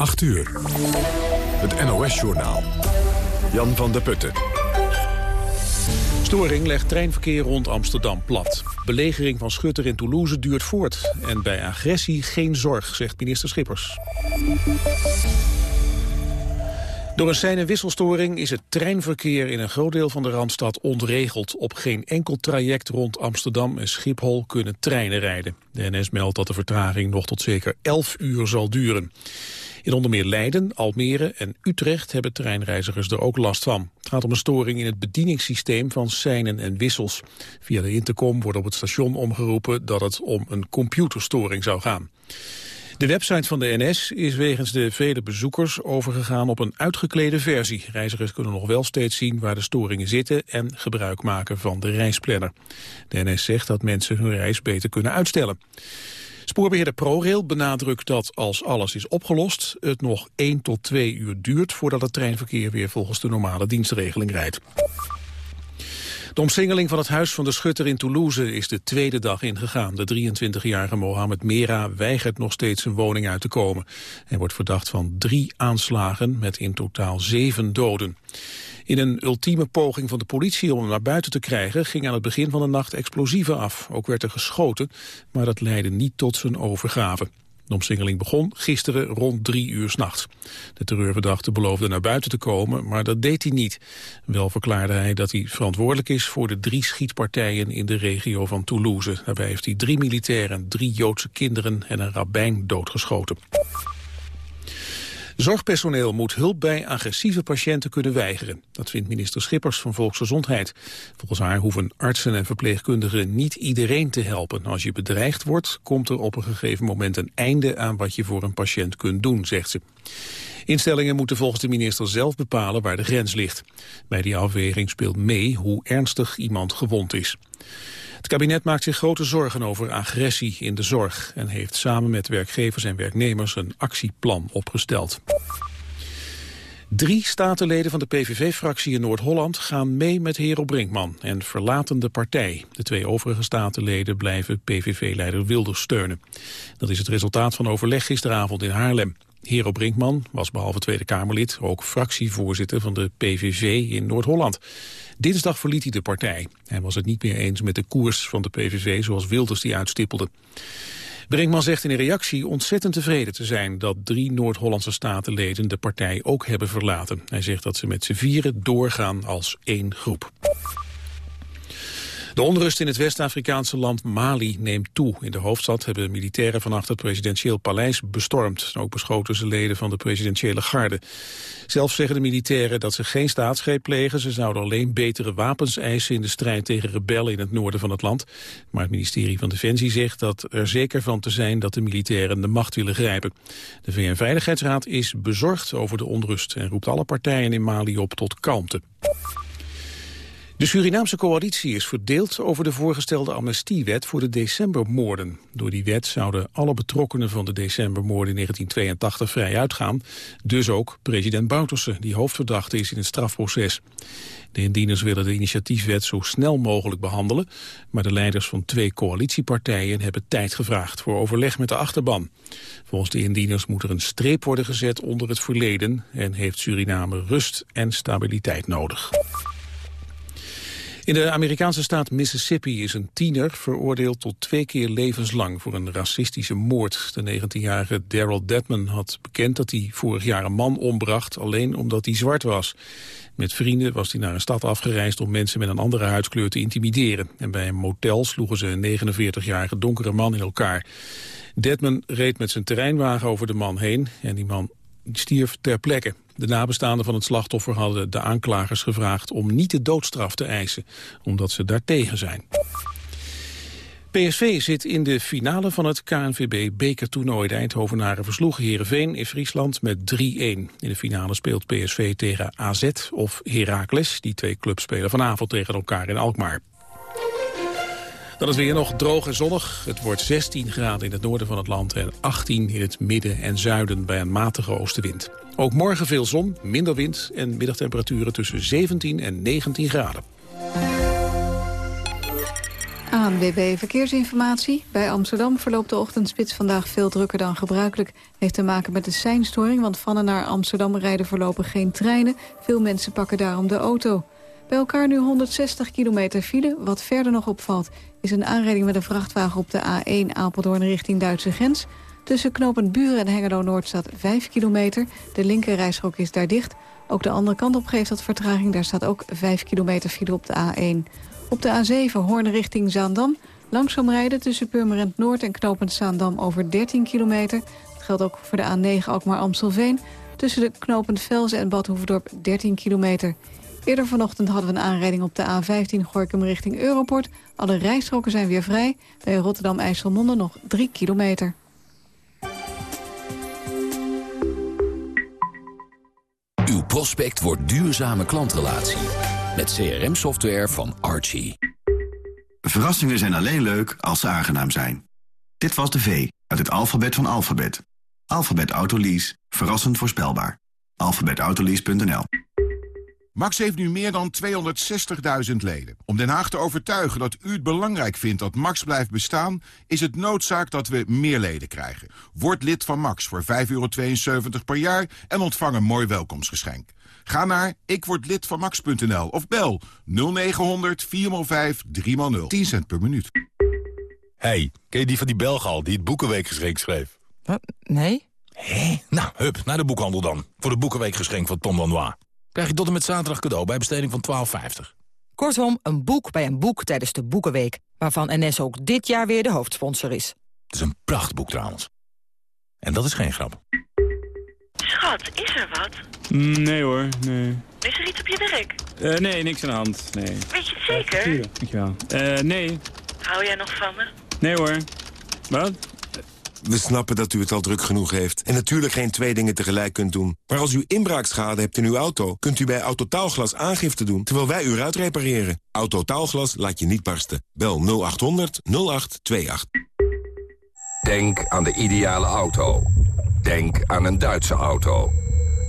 8 uur. Het NOS-journaal. Jan van der Putten. Storing legt treinverkeer rond Amsterdam plat. Belegering van Schutter in Toulouse duurt voort. En bij agressie geen zorg, zegt minister Schippers. Door een sein- en wisselstoring is het treinverkeer in een groot deel van de Randstad ontregeld. Op geen enkel traject rond Amsterdam en Schiphol kunnen treinen rijden. De NS meldt dat de vertraging nog tot zeker 11 uur zal duren. In onder meer Leiden, Almere en Utrecht hebben treinreizigers er ook last van. Het gaat om een storing in het bedieningssysteem van seinen en wissels. Via de intercom wordt op het station omgeroepen dat het om een computerstoring zou gaan. De website van de NS is wegens de vele bezoekers overgegaan op een uitgeklede versie. Reizigers kunnen nog wel steeds zien waar de storingen zitten en gebruik maken van de reisplanner. De NS zegt dat mensen hun reis beter kunnen uitstellen. Spoorbeheerder ProRail benadrukt dat als alles is opgelost... het nog 1 tot 2 uur duurt voordat het treinverkeer weer volgens de normale dienstregeling rijdt. De omsingeling van het huis van de schutter in Toulouse is de tweede dag ingegaan. De 23-jarige Mohamed Mera weigert nog steeds zijn woning uit te komen. Hij wordt verdacht van drie aanslagen met in totaal zeven doden. In een ultieme poging van de politie om hem naar buiten te krijgen... ging aan het begin van de nacht explosieven af. Ook werd er geschoten, maar dat leidde niet tot zijn overgave. De omsingeling begon gisteren rond drie uur s'nachts. De terreurverdachte beloofde naar buiten te komen, maar dat deed hij niet. Wel verklaarde hij dat hij verantwoordelijk is voor de drie schietpartijen in de regio van Toulouse. Daarbij heeft hij drie militairen, drie Joodse kinderen en een rabbijn doodgeschoten. Zorgpersoneel moet hulp bij agressieve patiënten kunnen weigeren. Dat vindt minister Schippers van Volksgezondheid. Volgens haar hoeven artsen en verpleegkundigen niet iedereen te helpen. Als je bedreigd wordt, komt er op een gegeven moment een einde aan wat je voor een patiënt kunt doen, zegt ze. Instellingen moeten volgens de minister zelf bepalen waar de grens ligt. Bij die afweging speelt mee hoe ernstig iemand gewond is. Het kabinet maakt zich grote zorgen over agressie in de zorg... en heeft samen met werkgevers en werknemers een actieplan opgesteld. Drie statenleden van de PVV-fractie in Noord-Holland gaan mee met Hero Brinkman en verlaten de partij. De twee overige statenleden blijven PVV-leider Wilders steunen. Dat is het resultaat van overleg gisteravond in Haarlem. Hero Brinkman was behalve Tweede Kamerlid ook fractievoorzitter van de PVV in Noord-Holland. Dinsdag verliet hij de partij. Hij was het niet meer eens met de koers van de PVV zoals Wilders die uitstippelde. Brinkman zegt in een reactie ontzettend tevreden te zijn dat drie Noord-Hollandse statenleden de partij ook hebben verlaten. Hij zegt dat ze met z'n vieren doorgaan als één groep. De onrust in het West-Afrikaanse land Mali neemt toe. In de hoofdstad hebben militairen vannacht het presidentieel paleis bestormd. Ook beschoten ze leden van de presidentiële garde. Zelf zeggen de militairen dat ze geen staatsgreep plegen. Ze zouden alleen betere wapens eisen in de strijd tegen rebellen in het noorden van het land. Maar het ministerie van Defensie zegt dat er zeker van te zijn dat de militairen de macht willen grijpen. De VN-veiligheidsraad is bezorgd over de onrust en roept alle partijen in Mali op tot kalmte. De Surinaamse coalitie is verdeeld over de voorgestelde amnestiewet voor de decembermoorden. Door die wet zouden alle betrokkenen van de decembermoorden in 1982 vrij uitgaan. Dus ook president Bouterse, die hoofdverdachte is in het strafproces. De indieners willen de initiatiefwet zo snel mogelijk behandelen. Maar de leiders van twee coalitiepartijen hebben tijd gevraagd voor overleg met de achterban. Volgens de indieners moet er een streep worden gezet onder het verleden en heeft Suriname rust en stabiliteit nodig. In de Amerikaanse staat Mississippi is een tiener veroordeeld tot twee keer levenslang voor een racistische moord. De 19-jarige Daryl Dedman had bekend dat hij vorig jaar een man ombracht alleen omdat hij zwart was. Met vrienden was hij naar een stad afgereisd om mensen met een andere huidskleur te intimideren. En bij een motel sloegen ze een 49-jarige donkere man in elkaar. Dedman reed met zijn terreinwagen over de man heen en die man stierf ter plekke. De nabestaanden van het slachtoffer hadden de aanklagers gevraagd om niet de doodstraf te eisen, omdat ze daartegen zijn. PSV zit in de finale van het KNVB-bekertoernooi. De Eindhovenaren versloegen Heerenveen in Friesland met 3-1. In de finale speelt PSV tegen AZ of Heracles. Die twee clubs spelen vanavond tegen elkaar in Alkmaar. Dan is weer nog droog en zonnig. Het wordt 16 graden in het noorden van het land en 18 in het midden en zuiden bij een matige oostenwind. Ook morgen veel zon, minder wind en middagtemperaturen tussen 17 en 19 graden. ANWB Verkeersinformatie. Bij Amsterdam verloopt de ochtendspits vandaag veel drukker dan gebruikelijk. Heeft te maken met de seinstoring, want van en naar Amsterdam rijden voorlopig geen treinen. Veel mensen pakken daarom de auto. Bij elkaar nu 160 kilometer file. Wat verder nog opvalt is een aanrijding met een vrachtwagen op de A1 Apeldoorn richting Duitse grens. Tussen knooppunt Buren en Hengelo-Noord staat 5 kilometer. De linkerrijstrook is daar dicht. Ook de andere kant op geeft dat vertraging. Daar staat ook 5 kilometer file op de A1. Op de A7 Hoorn richting Zaandam. Langzaam rijden tussen Purmerend Noord en knooppunt Zaandam over 13 kilometer. Dat geldt ook voor de A9 Alkmaar-Amstelveen. Tussen de knooppunt Velzen en Bad 13 kilometer. Eerder vanochtend hadden we een aanrijding op de A15 Gorkum richting Europort. Alle rijstroken zijn weer vrij. Bij Rotterdam-IJsselmonde nog 3 kilometer. Uw prospect wordt duurzame klantrelatie. Met CRM-software van Archie. Verrassingen zijn alleen leuk als ze aangenaam zijn. Dit was de V uit het alfabet van alfabet. Alfabet Autolease. Verrassend voorspelbaar. alfabetautolease.nl Max heeft nu meer dan 260.000 leden. Om Den Haag te overtuigen dat u het belangrijk vindt dat Max blijft bestaan... is het noodzaak dat we meer leden krijgen. Word lid van Max voor 5,72 per jaar en ontvang een mooi welkomstgeschenk. Ga naar ikwordlidvanmax.nl of bel 0900 405 3x0. 10 cent per minuut. Hey, ken je die van die Belgal die het Boekenweekgeschenk schreef? Wat? Nee? Hé? Nou, hup, naar de boekhandel dan. Voor de Boekenweekgeschenk van Tom Lanois. Krijg je tot en met zaterdag cadeau bij besteding van 12,50. Kortom, een boek bij een boek tijdens de Boekenweek... waarvan NS ook dit jaar weer de hoofdsponsor is. Het is een prachtboek trouwens. En dat is geen grap. Schat, is er wat? Nee hoor, nee. Is er iets op je werk? Uh, nee, niks aan de hand, nee. Weet je het zeker? Ja, dankjewel. Uh, nee. Hou jij nog van me? Nee hoor. Wat? We snappen dat u het al druk genoeg heeft en natuurlijk geen twee dingen tegelijk kunt doen. Maar als u inbraakschade hebt in uw auto, kunt u bij Autotaalglas aangifte doen terwijl wij u eruit repareren. Autotaalglas laat je niet barsten. Bel 0800 0828. Denk aan de ideale auto. Denk aan een Duitse auto.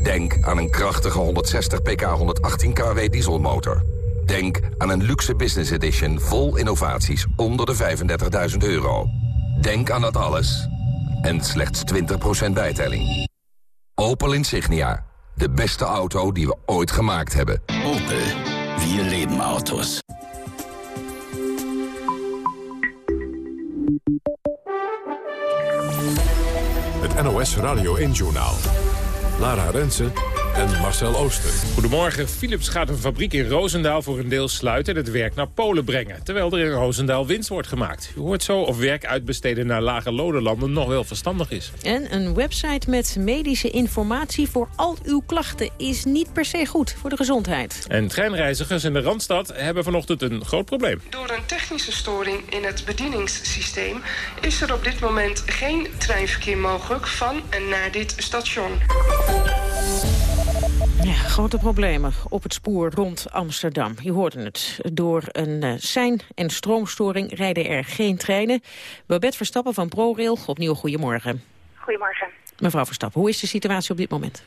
Denk aan een krachtige 160 pk 118 kW dieselmotor. Denk aan een luxe business edition vol innovaties onder de 35.000 euro. Denk aan dat alles en slechts 20% bijtelling. Opel Insignia, de beste auto die we ooit gemaakt hebben. Opel, wir leben auto's. Het NOS Radio 1 Journaal. Lara Rensen en Marcel Ooster. Goedemorgen. Philips gaat een fabriek in Roosendaal voor een deel sluiten... en het werk naar Polen brengen. Terwijl er in Roosendaal winst wordt gemaakt. U hoort zo of werk uitbesteden naar lage lodenlanden nog wel verstandig is. En een website met medische informatie voor al uw klachten... is niet per se goed voor de gezondheid. En treinreizigers in de Randstad hebben vanochtend een groot probleem. Door een technische storing in het bedieningssysteem... is er op dit moment geen treinverkeer mogelijk van en naar dit station. Ja, grote problemen op het spoor rond Amsterdam. Je hoorde het. Door een uh, sein- en stroomstoring rijden er geen treinen. Babette Verstappen van ProRail, opnieuw goedemorgen. Goedemorgen. Mevrouw Verstappen, hoe is de situatie op dit moment?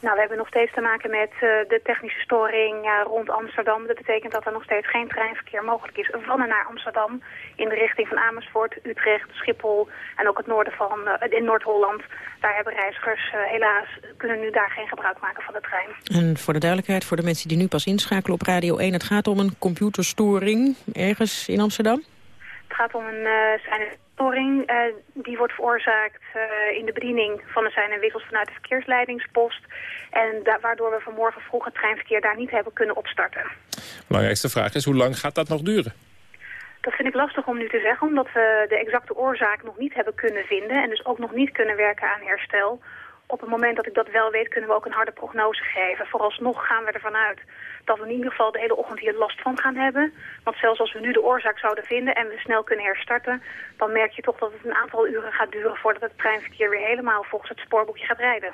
Nou, we hebben nog steeds te maken met uh, de technische storing uh, rond Amsterdam. Dat betekent dat er nog steeds geen treinverkeer mogelijk is van en naar Amsterdam. In de richting van Amersfoort, Utrecht, Schiphol en ook het noorden van uh, in Noord-Holland. Daar hebben reizigers helaas, kunnen nu daar geen gebruik maken van de trein. En voor de duidelijkheid, voor de mensen die nu pas inschakelen op Radio 1. Het gaat om een computerstoring ergens in Amsterdam? Het gaat om een zijn Uh, die wordt veroorzaakt uh, in de bediening van de zijn en wissels vanuit de verkeersleidingspost. En waardoor we vanmorgen vroeg het treinverkeer daar niet hebben kunnen opstarten. Belangrijkste vraag is, hoe lang gaat dat nog duren? Dat vind ik lastig om nu te zeggen, omdat we de exacte oorzaak nog niet hebben kunnen vinden. En dus ook nog niet kunnen werken aan herstel. Op het moment dat ik dat wel weet, kunnen we ook een harde prognose geven. Vooralsnog gaan we ervan uit dat we in ieder geval de hele ochtend hier last van gaan hebben. Want zelfs als we nu de oorzaak zouden vinden en we snel kunnen herstarten... dan merk je toch dat het een aantal uren gaat duren... voordat het treinverkeer weer helemaal volgens het spoorboekje gaat rijden.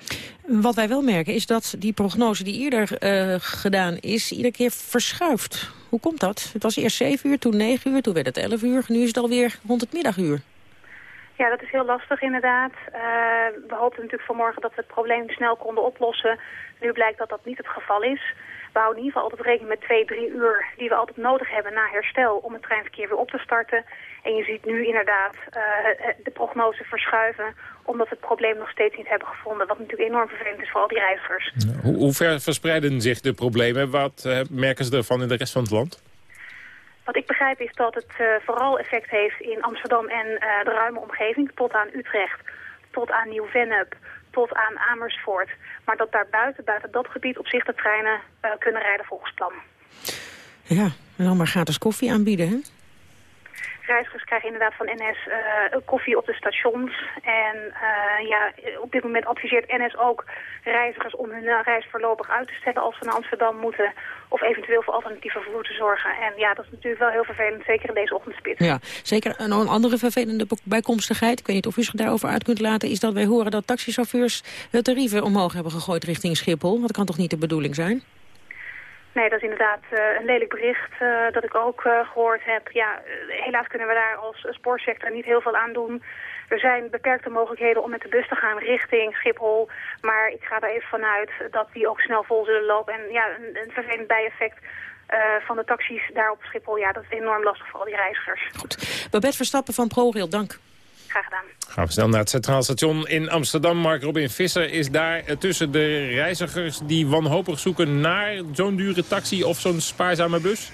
Wat wij wel merken is dat die prognose die eerder uh, gedaan is... iedere keer verschuift. Hoe komt dat? Het was eerst 7 uur, toen 9 uur, toen werd het 11 uur. Nu is het alweer rond het middaguur. Ja, dat is heel lastig inderdaad. Uh, we hoopten natuurlijk vanmorgen dat we het probleem snel konden oplossen. Nu blijkt dat dat niet het geval is. We houden in ieder geval altijd rekening met twee, drie uur die we altijd nodig hebben na herstel om het treinverkeer weer op te starten. En je ziet nu inderdaad uh, de prognose verschuiven omdat we het probleem nog steeds niet hebben gevonden. Wat natuurlijk enorm vervelend is voor al die reizigers. Hoe, hoe ver verspreiden zich de problemen? Wat uh, merken ze ervan in de rest van het land? Wat ik begrijp is dat het uh, vooral effect heeft in Amsterdam en de ruime omgeving... tot aan Utrecht, tot aan Nieuw-Vennep, tot aan Amersfoort. Maar dat daar buiten, buiten dat gebied op zich de treinen uh, kunnen rijden volgens plan. Ja, en dan maar gratis koffie aanbieden, hè? Reizigers krijgen inderdaad van NS uh, koffie op de stations. En uh, ja, op dit moment adviseert NS ook reizigers om hun uh, reis voorlopig uit te stellen als ze naar Amsterdam moeten. Of eventueel voor alternatieve vervoer te zorgen. En ja, dat is natuurlijk wel heel vervelend, zeker in deze ochtendspits. Ja, zeker een andere vervelende bijkomstigheid, ik weet niet of u zich daarover uit kunt laten, is dat wij horen dat taxichauffeurs de tarieven omhoog hebben gegooid richting Schiphol. Dat kan toch niet de bedoeling zijn? Nee, dat is inderdaad uh, een lelijk bericht uh, dat ik ook uh, gehoord heb. Ja, helaas kunnen we daar als sportsector niet heel veel aan doen. Er zijn beperkte mogelijkheden om met de bus te gaan richting Schiphol. Maar ik ga er even vanuit dat die ook snel vol zullen lopen. En ja, een, een vervelend bijeffect van de taxis daar op Schiphol. Ja, dat is enorm lastig voor al die reizigers. Goed. Babette Verstappen van ProRail, dank. Gedaan. Gaan we snel naar het Centraal Station in Amsterdam. Mark Robin Visser is daar tussen de reizigers die wanhopig zoeken naar zo'n dure taxi of zo'n spaarzame bus?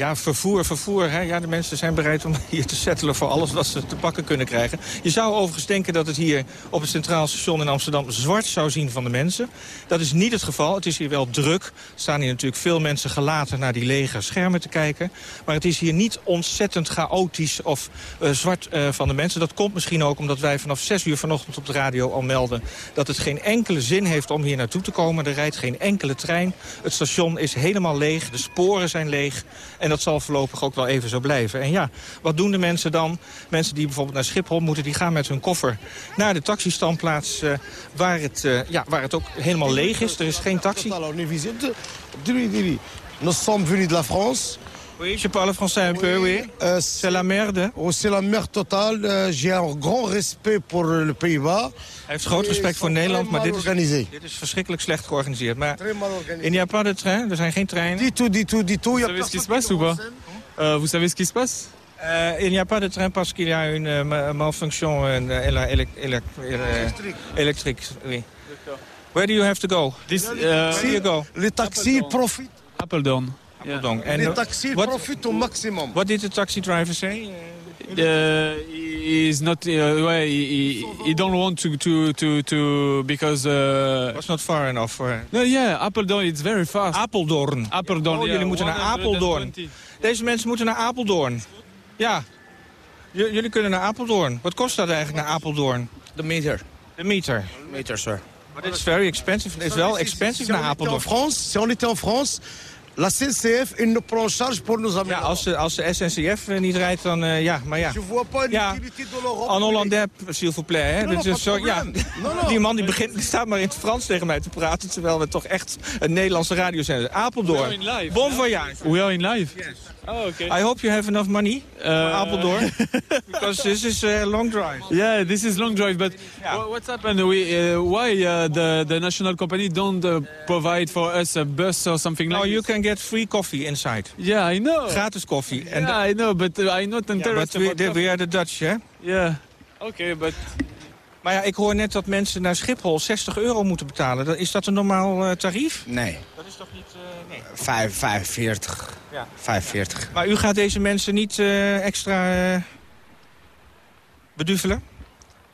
Ja, vervoer, vervoer. Hè? Ja, de mensen zijn bereid om hier te settelen voor alles wat ze te pakken kunnen krijgen. Je zou overigens denken dat het hier op het Centraal Station in Amsterdam zwart zou zien van de mensen. Dat is niet het geval. Het is hier wel druk. Er staan hier natuurlijk veel mensen gelaten naar die lege schermen te kijken. Maar het is hier niet ontzettend chaotisch of uh, zwart uh, van de mensen. Dat komt misschien ook omdat wij vanaf 6 uur vanochtend op de radio al melden... dat het geen enkele zin heeft om hier naartoe te komen. Er rijdt geen enkele trein. Het station is helemaal leeg. De sporen zijn leeg. Dat zal voorlopig ook wel even zo blijven. En ja, wat doen de mensen dan? Mensen die bijvoorbeeld naar Schiphol moeten, die gaan met hun koffer naar de taxistandplaats... Uh, waar, het, uh, ja, waar het ook helemaal leeg is. Er is geen taxi. Nous sommes venus de la France. Oui, je parle français un peu, oui. Euh, c'est la merde. Oh, c'est la merde totale. Uh, J'ai un grand respect pour le Pays-Bas. Hij heeft groot respect voor Nederland, maar dit is, dit is verschrikkelijk slecht georganiseerd. Maar il n'y a pas de train, er zijn geen treinen. Du tout, du tout. Vous savez ce qui se passe ou pas euh, Vous savez ce qui se passe euh, il n'y a pas de train parce qu'il y a une uh, malfonction uh, électrique. Oui. Where do you have to go? This, uh, Where do you go? Les taxis profitent. Apeldoorn. Apeldoorn. Yeah. Les taxis what, profitent au maximum. What did the taxi driver say? Uh, he's not. Uh, well, he, he don't want to to to, to because. Uh, was not far enough for. No, yeah, Apeldoorn. It's very fast. Apeldoorn. Apeldoorn. Oh, yeah, jullie moeten naar Apeldoorn. Deze mensen moeten naar Apeldoorn. Ja. J jullie kunnen naar Apeldoorn. Wat kost dat eigenlijk naar Apeldoorn? De meter. De meter. Meter, sir. But it's very expensive. Het is wel expensive naar Apeldoorn. France, si on était en France, La CNCF il ne prend charge pour nous amener. Ja, als de, als de SNCF niet rijdt, dan uh, ja, maar ja. Je vois pas une ja. de. En Hollandais, s'il vous plaît. Hè? Dus non, zo, ja. Die man die, begint, die staat maar in het Frans tegen mij te praten, terwijl we toch echt een Nederlandse radio zijn. Apeldoorn. We are in live. Bon voyage. We are in live. Yes. Oh, okay. I hope you have enough money uh, Apeldoorn. because this is a long drive. Yeah, this is long drive, but Yeah. what's happened? We, uh, why uh, the, the national company don't uh, provide for us a bus or something No, like you this? can get free coffee inside. Yeah, I know. Gratis koffie. En yeah, I know, but uh, I'm not Ja, interested but we, the- we are the Dutch, hè? Yeah. Okay, but Maar ja, ik hoor net dat mensen naar Schiphol 60 euro moeten betalen. Dat- Is dat een normaal eh, tarief? Nee, Dat is toch niet... nee. vijf- 45. Ja. 45. Maar u gaat deze mensen niet eh, extra eh, beduvelen?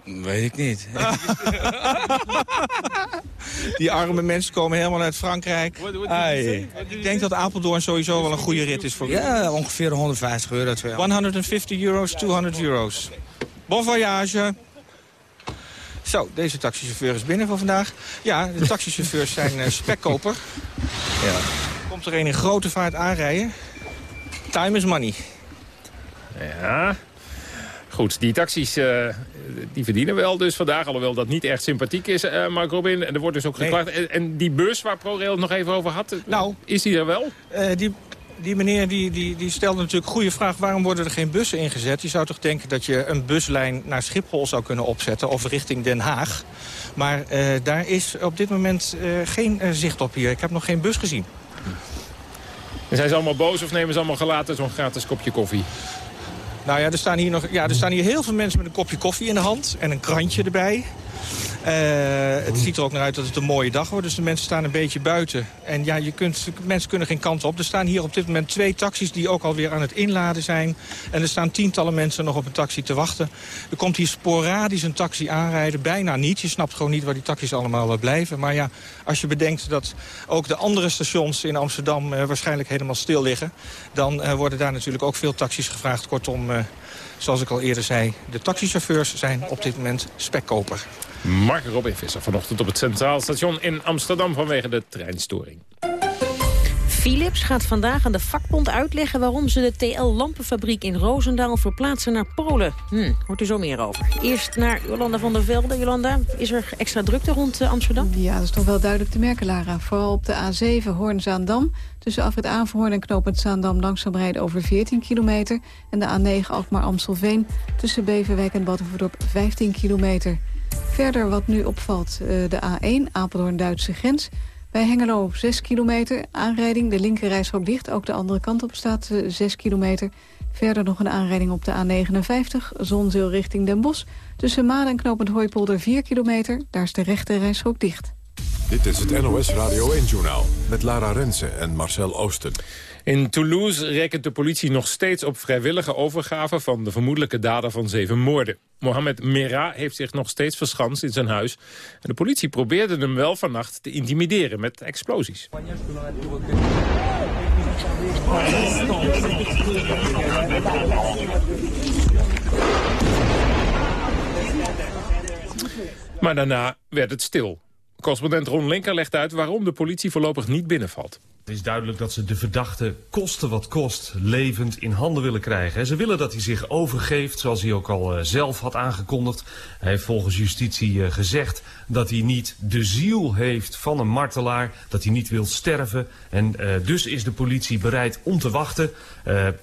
Weet ik niet. Die arme mensen komen helemaal uit Frankrijk. what, what Ik denk dat Apeldoorn sowieso wel een goede rit is voor. Ja, ongeveer 150 euro. 200. 150 euro's, 200 euro's. Bon voyage. Zo, deze taxichauffeur is binnen voor vandaag. Ja, de taxichauffeurs zijn eh, spekkoper. Ja. Komt er een in grote vaart aanrijden. Time is money. Ja. Goed, die taxis eh, die verdienen wel dus vandaag. Alhoewel dat niet echt sympathiek is, eh Mark Robin. En er wordt dus ook Nee. geklaagd. En, en die bus waar ProRail het nog even over had, eh, Nou. is die er wel? Eh, die, Die meneer die, die, die stelde natuurlijk een goede vraag... waarom worden er geen bussen ingezet? Je zou toch denken dat je een buslijn naar Schiphol zou kunnen opzetten... of richting Den Haag. Maar uh, daar is op dit moment uh, geen uh, zicht op hier. Ik heb nog geen bus gezien. En zijn ze allemaal boos of nemen ze allemaal gelaten zo'n gratis kopje koffie? Nou ja er, staan hier nog, ja, er staan hier heel veel mensen met een kopje koffie in de hand... en een krantje erbij. Uh, het ziet er ook naar uit dat het een mooie dag wordt. Dus de mensen staan een beetje buiten. En ja, je kunt, mensen kunnen geen kant op. Er staan hier op dit moment twee taxis die ook alweer aan het inladen zijn. En er staan tientallen mensen nog op een taxi te wachten. Er komt hier sporadisch een taxi aanrijden. Bijna niet. Je snapt gewoon niet waar die taxis allemaal blijven. Maar ja, als je bedenkt dat ook de andere stations in Amsterdam uh, waarschijnlijk helemaal stil liggen... dan worden daar natuurlijk ook veel taxis gevraagd. Kortom, zoals ik al eerder zei, de taxichauffeurs zijn op dit moment spekkoper. Mark Robin Visser vanochtend op het Centraal Station in Amsterdam vanwege de treinstoring. Philips gaat vandaag aan de vakbond uitleggen waarom ze de TL-lampenfabriek in Roosendaal verplaatsen naar Polen. Hm, hoort u zo meer over. Eerst naar Jolanda van der Velde. Jolanda, is er extra drukte rond uh, Amsterdam? Ja, dat is toch wel duidelijk te merken, Lara. Vooral op de A7 Hoorn-Zaandam. Tussen Afrit Averhoorn en knooppunt Zaandam langzaam rijden over 14 kilometer. En de A9 Alkmaar-Amstelveen tussen Beverwijk en Badhoevedorp 15 kilometer. Verder wat nu opvalt, de A1, Apeldoorn-Duitse grens. Bij Hengelo 6 kilometer, aanrijding, de linkerrijstrook dicht. Ook de andere kant op staat 6 kilometer. Verder nog een aanrijding op de A59, Zonzeel richting Den Bosch. Tussen Maden en Knopend Hooipolder 4 kilometer, daar is de rechterrijstrook dicht. Dit is het NOS Radio 1-journaal met Lara Rensen en Marcel Oosten. In Toulouse rekent de politie nog steeds op vrijwillige overgave... van de vermoedelijke dader van zeven moorden. Mohamed Merah heeft zich nog steeds verschanst in zijn huis. En de politie probeerde hem wel vannacht te intimideren met explosies. Maar daarna werd het stil. Correspondent Ron Linker legt uit waarom de politie voorlopig niet binnenvalt. Het is duidelijk dat ze de verdachte koste wat kost levend in handen willen krijgen. Ze willen dat hij zich overgeeft, zoals hij ook al zelf had aangekondigd. Hij heeft volgens justitie gezegd dat hij niet de ziel heeft van een martelaar. Dat hij niet wil sterven. En uh, dus is de politie bereid om te wachten.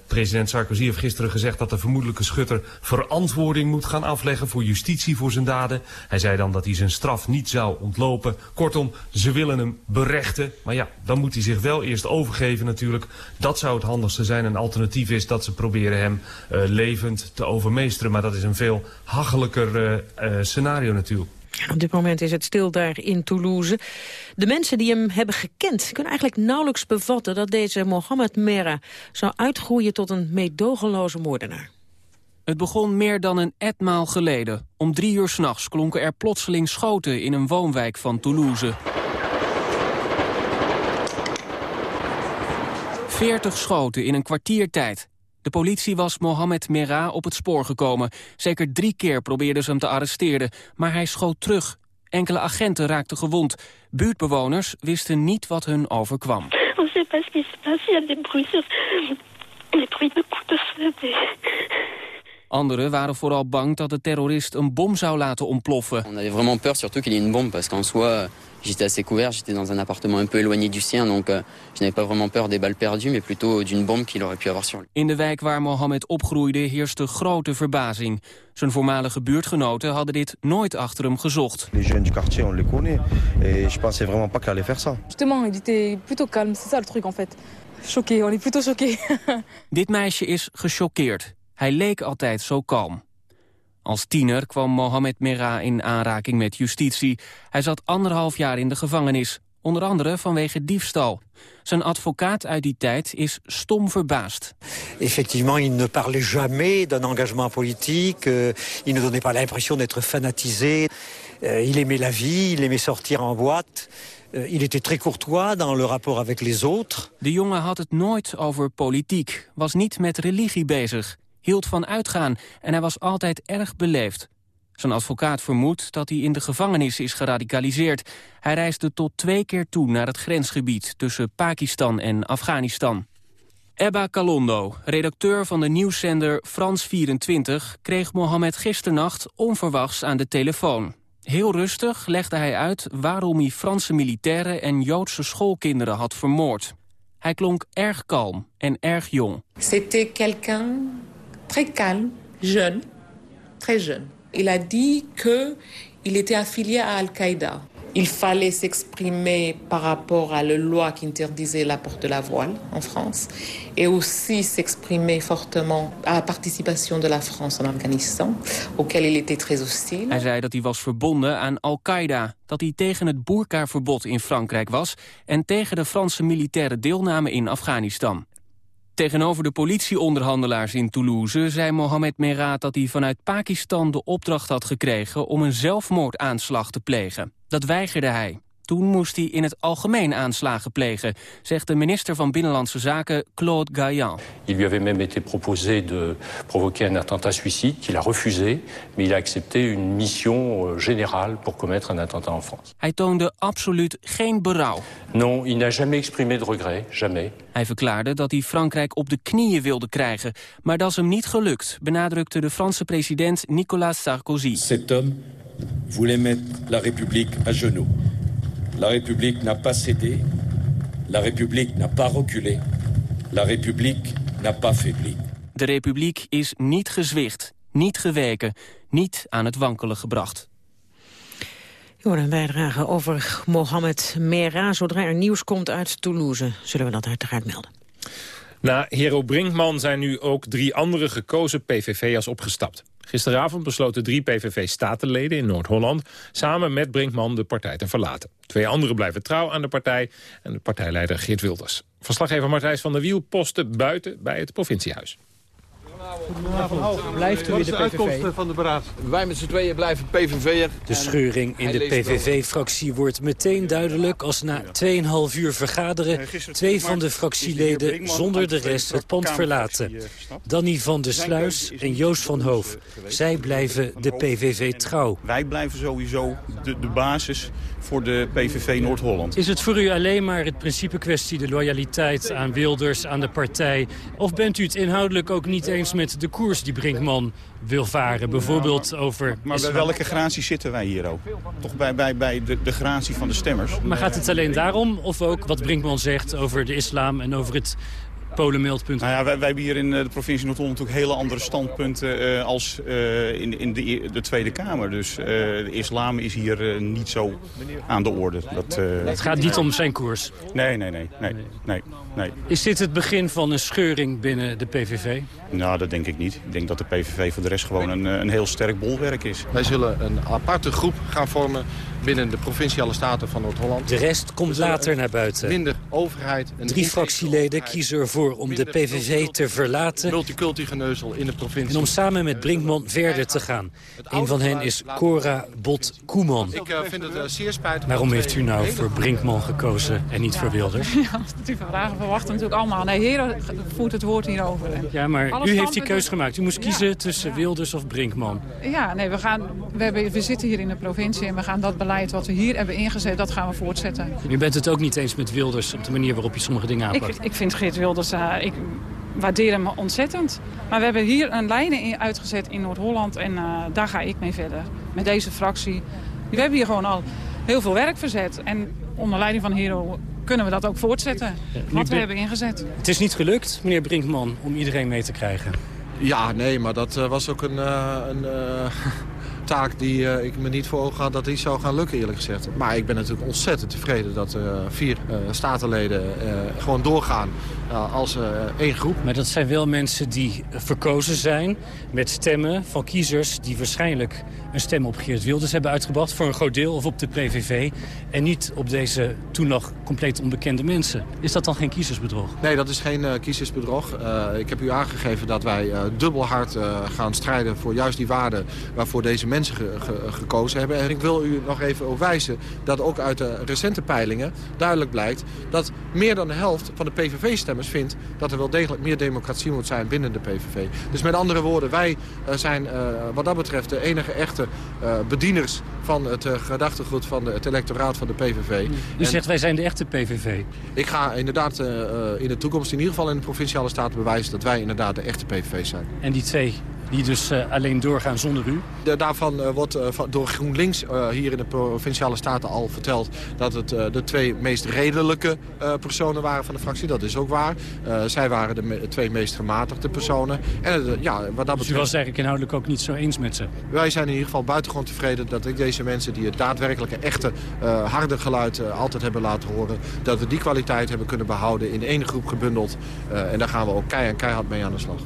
President Sarkozy heeft gisteren gezegd dat de vermoedelijke schutter verantwoording moet gaan afleggen voor justitie voor zijn daden. Hij zei dan dat hij zijn straf niet zou ontlopen. Kortom, ze willen hem berechten. Maar ja, dan moet hij zich wel eerst overgeven natuurlijk. Dat zou het handigste zijn. Een alternatief is dat ze proberen hem uh, levend te overmeesteren. Maar dat is een veel hachelijker scenario natuurlijk. Op dit moment is het stil daar in Toulouse. De mensen die hem hebben gekend kunnen eigenlijk nauwelijks bevatten... dat deze Mohammed Merah zou uitgroeien tot een meedogenloze moordenaar. Het begon meer dan een etmaal geleden. Om drie uur s'nachts klonken er plotseling schoten in een woonwijk van Toulouse. Veertig schoten in een kwartier tijd. De politie was Mohamed Merah op het spoor gekomen. Zeker drie keer probeerden ze hem te arresteren, maar hij schoot terug. Enkele agenten raakten gewond. Buurtbewoners wisten niet wat hun overkwam. On sait pas ce qui se passe, il y a des bruits sur... Les bruits de coups Anderen waren vooral bang dat de terrorist een bom zou laten ontploffen. On avait vraiment peur surtout qu'il y ait une bombe parce qu'en soi j'étais assez couvert, j'étais dans un appartement un peu éloigné du sien donc euh, je n'avais pas vraiment peur des balles perdues mais plutôt d'une bombe qu'il aurait pu avoir sur lui. In de wijk waar Mohammed opgroeide heerste grote verbazing. Zijn voormalige buurtgenoten hadden dit nooit achter hem gezocht. Les jeunes du quartier on les connaît et je pensais vraiment pas qu'il allait faire ça. Justement, il était plutôt calme, c'est ça le truc en fait. Choqué, on est plutôt choqué. Dit meisje is gechoqueerd. Hij leek altijd zo kalm. Als tiener kwam Mohamed Merah in aanraking met justitie. Hij zat anderhalf jaar in de gevangenis, onder andere vanwege diefstal. Zijn advocaat uit die tijd is stom verbaasd. Effectivement, il ne parlait jamais d'un engagement politique. Euh, il ne donnait pas l'impression d'être fanatisé. Euh, il aimait la vie, il aimait sortir en boîte. Uh, il était très courtois dans le rapport avec les autres. De jongen had het nooit over politiek, was niet met religie bezig hield van uitgaan en hij was altijd erg beleefd. Zijn advocaat vermoedt dat hij in de gevangenis is geradicaliseerd. Hij reisde tot twee keer toe naar het grensgebied tussen Pakistan en Afghanistan. Ebba Kalondo, redacteur van de nieuwszender Frans 24... kreeg Mohammed gisternacht onverwachts aan de telefoon. Heel rustig legde hij uit waarom hij Franse militairen en Joodse schoolkinderen had vermoord. Hij klonk erg kalm en erg jong. C'était quelqu'un très calme, jeune, très jeune. Il a dit que il était affilié à Al-Qaïda. Il fallait s'exprimer par rapport à la loi qui interdisait la porte de la voile en France et aussi s'exprimer fortement à la participation de la France en Afghanistan, auquel il était très hostile. Hij zei dat hij was verbonden aan Al-Qaeda, dat hij tegen het boerkaverbod in Frankrijk was en tegen de Franse militaire deelname in Afghanistan. Tegenover de politieonderhandelaars in Toulouse zei Mohamed Merah dat hij vanuit Pakistan de opdracht had gekregen om een zelfmoordaanslag te plegen. Dat weigerde hij. Toen moest hij in het algemeen aanslagen plegen, zegt de minister van Binnenlandse Zaken Claude Gaillan. Il lui avait même été proposé de provoquer un attentat suicide qu'il a refusé, mais il a accepté une mission euh, générale pour commettre un attentat en France. Hij toonde absoluut geen berouw. Non, il n'a jamais exprimé de regret, jamais. Hij verklaarde dat hij Frankrijk op de knieën wilde krijgen, maar dat is hem niet gelukt, benadrukte de Franse president Nicolas Sarkozy. Cet homme voulait mettre la République à genoux. La République n'a pas cédé, la République n'a pas reculé, la République n'a pas faibli. De republiek is niet gezwicht, niet geweken, niet aan het wankelen gebracht. Je een bijdrage over Mohamed Merah. Zodra er nieuws komt uit Toulouse, zullen we dat uiteraard melden. Na Hero Brinkman zijn nu ook drie andere gekozen PVV'ers opgestapt. Gisteravond besloten drie PVV-statenleden in Noord-Holland... samen met Brinkman de partij te verlaten. Twee anderen blijven trouw aan de partij en de partijleider Geert Wilders. Verslaggever Martijs van der Wiel postte buiten bij het provinciehuis. Goedenavond. Blijft u in de PVV? van de beraad? Wij met z'n tweeën blijven PVV'er. De scheuring in de PVV-fractie wordt meteen duidelijk als na 2,5 uur vergaderen twee van de fractieleden zonder de rest het pand verlaten. Danny van der Sluis en Joost van Hoof. Zij blijven de PVV trouw. Wij blijven sowieso de, de basis voor de PVV Noord-Holland. Is het voor u alleen maar het principe kwestie, de loyaliteit aan Wilders, aan de partij? Of bent u het inhoudelijk ook niet eens met de koers die Brinkman wil varen? Bijvoorbeeld over... Maar bij welke gratie zitten wij hier ook? Toch bij, bij, bij de, de gratie van de stemmers. Maar gaat het alleen daarom? Of ook wat Brinkman zegt over de islam en over het Polenmeldpunt. Nou ja, wij, wij, hebben hier in de provincie Noord-Holland natuurlijk hele andere standpunten uh, als uh, in, in de, de, Tweede Kamer. Dus uh, de islam is hier niet zo aan de orde. Dat, het gaat niet om zijn koers? Nee, nee, nee, nee, nee, nee. Is dit het begin van een scheuring binnen de PVV? Nou, dat denk ik niet. Ik denk dat de PVV voor de rest gewoon een, een heel sterk bolwerk is. Wij zullen een aparte groep gaan vormen binnen de provinciale staten van Noord-Holland. De rest komt later naar buiten. Minder overheid. En Drie fractieleden kiezen ervoor om de PVV te verlaten. Multiculti-geneuzel in de provincie. En om samen met Brinkman verder te gaan. Een van hen is Cora Bot-Koeman. Ik uh, vind het uh, zeer spijtig. Waarom heeft u nou voor Brinkman gekozen en niet voor Wilders? Ja, dat is natuurlijk een vraag. We verwachten natuurlijk allemaal. Nee, Heren voert het woord hierover. Ja, maar u heeft die keuze gemaakt. U moest kiezen tussen Wilders of Brinkman. Ja, nee, we, gaan, we, hebben, we zitten hier in de provincie en we gaan dat beleid wat we hier hebben ingezet, dat gaan we voortzetten. U bent het ook niet eens met Wilders op de manier waarop je sommige dingen aanpakt? Ik, ik vind Geert Wilders, uh, ik waardeer hem ontzettend. Maar we hebben hier een lijn in, uitgezet in Noord-Holland en uh, daar ga ik mee verder. Met deze fractie. We hebben hier gewoon al heel veel werk verzet. En onder leiding van Hero kunnen we dat ook voortzetten. Ja, wat we hebben ingezet. Het is niet gelukt, meneer Brinkman, om iedereen mee te krijgen. Ja, nee, maar dat uh, was ook een... Uh, een taak die uh, ik me niet voor ogen had dat die zou gaan lukken eerlijk gezegd. Maar ik ben natuurlijk ontzettend tevreden dat uh, vier uh, statenleden gewoon doorgaan als één groep. Maar dat zijn wel mensen die verkozen zijn met stemmen van kiezers die waarschijnlijk een stem op Geert Wilders hebben uitgebracht voor een groot deel of op de PVV en niet op deze toen nog compleet onbekende mensen. Is dat dan geen kiezersbedrog? Nee, dat is geen kiezersbedrog. ik heb u aangegeven dat wij dubbel hard gaan strijden voor juist die waarden waarvoor deze mensen ge ge gekozen hebben. En ik wil u nog even op wijzen dat ook uit de recente peilingen duidelijk blijkt... dat meer dan de helft van de PVV-stemmers vindt dat er wel degelijk meer democratie moet zijn binnen de PVV. Dus met andere woorden, wij uh, zijn uh, wat dat betreft de enige echte uh, bedieners van het gedachtegoed van de, het electoraat van de PVV. U en zegt wij zijn de echte PVV? Ik ga inderdaad in de toekomst in ieder geval in de provinciale staten bewijzen dat wij inderdaad de echte PVV zijn. En die twee die dus eh, alleen doorgaan zonder u. Daarvan uh, wordt uh, door GroenLinks hier in de Provinciale Staten al verteld... dat het de twee meest redelijke personen waren van de fractie. Dat is ook waar. zij waren de me twee meest gematigde personen. En, ja, wat dat betreft... Dus u was eigenlijk inhoudelijk ook niet zo eens met ze? Wij zijn in ieder geval buitengewoon tevreden dat ik deze mensen... die het daadwerkelijke, echte, harde geluid altijd hebben laten horen... dat we die kwaliteit hebben kunnen behouden in één groep gebundeld. en daar gaan we ook kei en keihard mee aan de slag.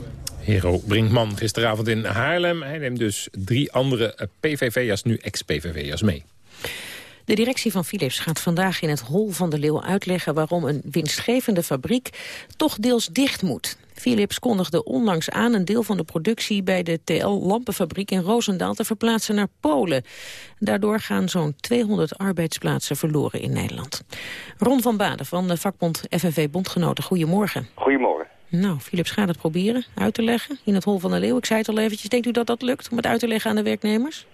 Hero Brinkman gisteravond in Haarlem. Hij neemt dus drie andere PVV'ers, nu ex-PVV'ers, mee. De directie van Philips gaat vandaag in het Hol van de Leeuw uitleggen... waarom een winstgevende fabriek toch deels dicht moet. Philips kondigde onlangs aan een deel van de productie... bij de TL-lampenfabriek in Roosendaal te verplaatsen naar Polen. Daardoor gaan zo'n 200 arbeidsplaatsen verloren in Nederland. Ron van Baden van de vakbond FNV Bondgenoten, goedemorgen. Goedemorgen. Nou, Philips gaat het proberen uit te leggen in het Hol van de Leeuw. Ik zei het al eventjes. Denkt u dat dat lukt om het uit te leggen aan de werknemers?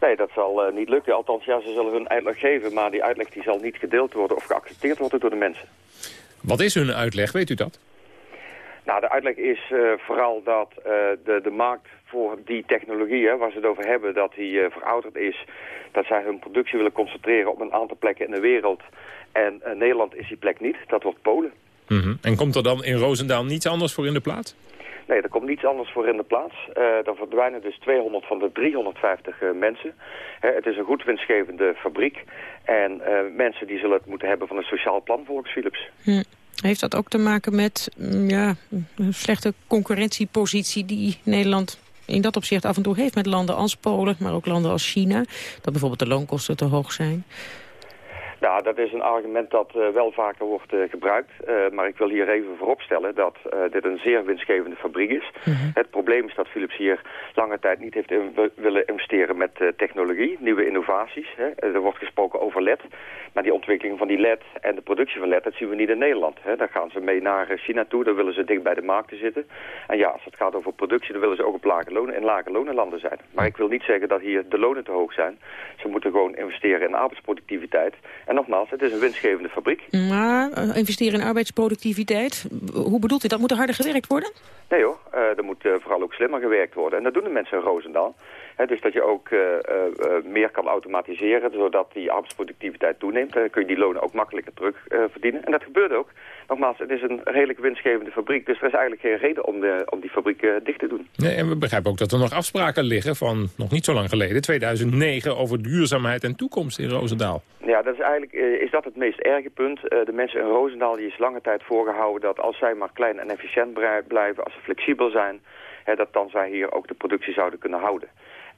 Nee, dat zal uh, niet lukken. Althans, ja, ze zullen hun uitleg geven, maar die uitleg die zal niet gedeeld worden of geaccepteerd worden door de mensen. Wat is hun uitleg, weet u dat? Nou, de uitleg is uh, vooral dat uh, de, de markt voor die technologie, hè, waar ze het over hebben, dat die verouderd is. Dat zij hun productie willen concentreren op een aantal plekken in de wereld. En Nederland is die plek niet, dat wordt Polen. Mm -hmm. En komt er dan in Roosendaal niets anders voor in de plaats? Nee, er komt niets anders voor in de plaats. Uh, er verdwijnen dus 200 van de 350 uh, mensen. Uh, het is een goed winstgevende fabriek. En mensen die zullen het moeten hebben van een sociaal plan volgens Philips. Hm. Heeft dat ook te maken met mm, ja, een slechte concurrentiepositie die Nederland in dat opzicht af en toe heeft met landen als Polen, maar ook landen als China? Dat bijvoorbeeld de loonkosten te hoog zijn? Nou, dat is een argument dat uh, wel vaker wordt uh, gebruikt. Uh, maar ik wil hier even vooropstellen dat dit een zeer winstgevende fabriek is. -hmm. Het probleem is dat Philips hier lange tijd niet heeft in, willen investeren met technologie, nieuwe innovaties. Hè. Er wordt gesproken over LED. Maar die ontwikkeling van die LED en de productie van LED, dat zien we niet in Nederland. Hè. Daar gaan ze mee naar China toe, daar willen ze dicht bij de markten zitten. En ja, als het gaat over productie, dan willen ze ook op lage lonen, in lage lonenlanden zijn. Maar ik wil niet zeggen dat hier de lonen te hoog zijn. Ze moeten gewoon investeren in arbeidsproductiviteit. En nogmaals, het is een winstgevende fabriek. Maar uh, investeren in arbeidsproductiviteit, hoe bedoelt u dat? Moet er harder gewerkt worden? Nee hoor, uh, er moet uh, vooral ook slimmer gewerkt worden. En dat doen de mensen in Roosendaal. He, dus dat je ook uh, meer kan automatiseren, zodat die arbeidsproductiviteit toeneemt. Dan kun je die lonen ook makkelijker terug verdienen. En dat gebeurt ook. Nogmaals, het is een redelijk winstgevende fabriek. Dus er is eigenlijk geen reden om, de, om die fabriek dicht te doen. Nee, en we begrijpen ook dat er nog afspraken liggen van nog niet zo lang geleden, 2009, over duurzaamheid en toekomst in Roosendaal. Ja, dat is eigenlijk is dat het meest erge punt. de mensen in Roosendaal die is lange tijd voorgehouden dat als zij maar klein en efficiënt blijven, als ze flexibel zijn, hè, dat dan zij hier ook de productie zouden kunnen houden.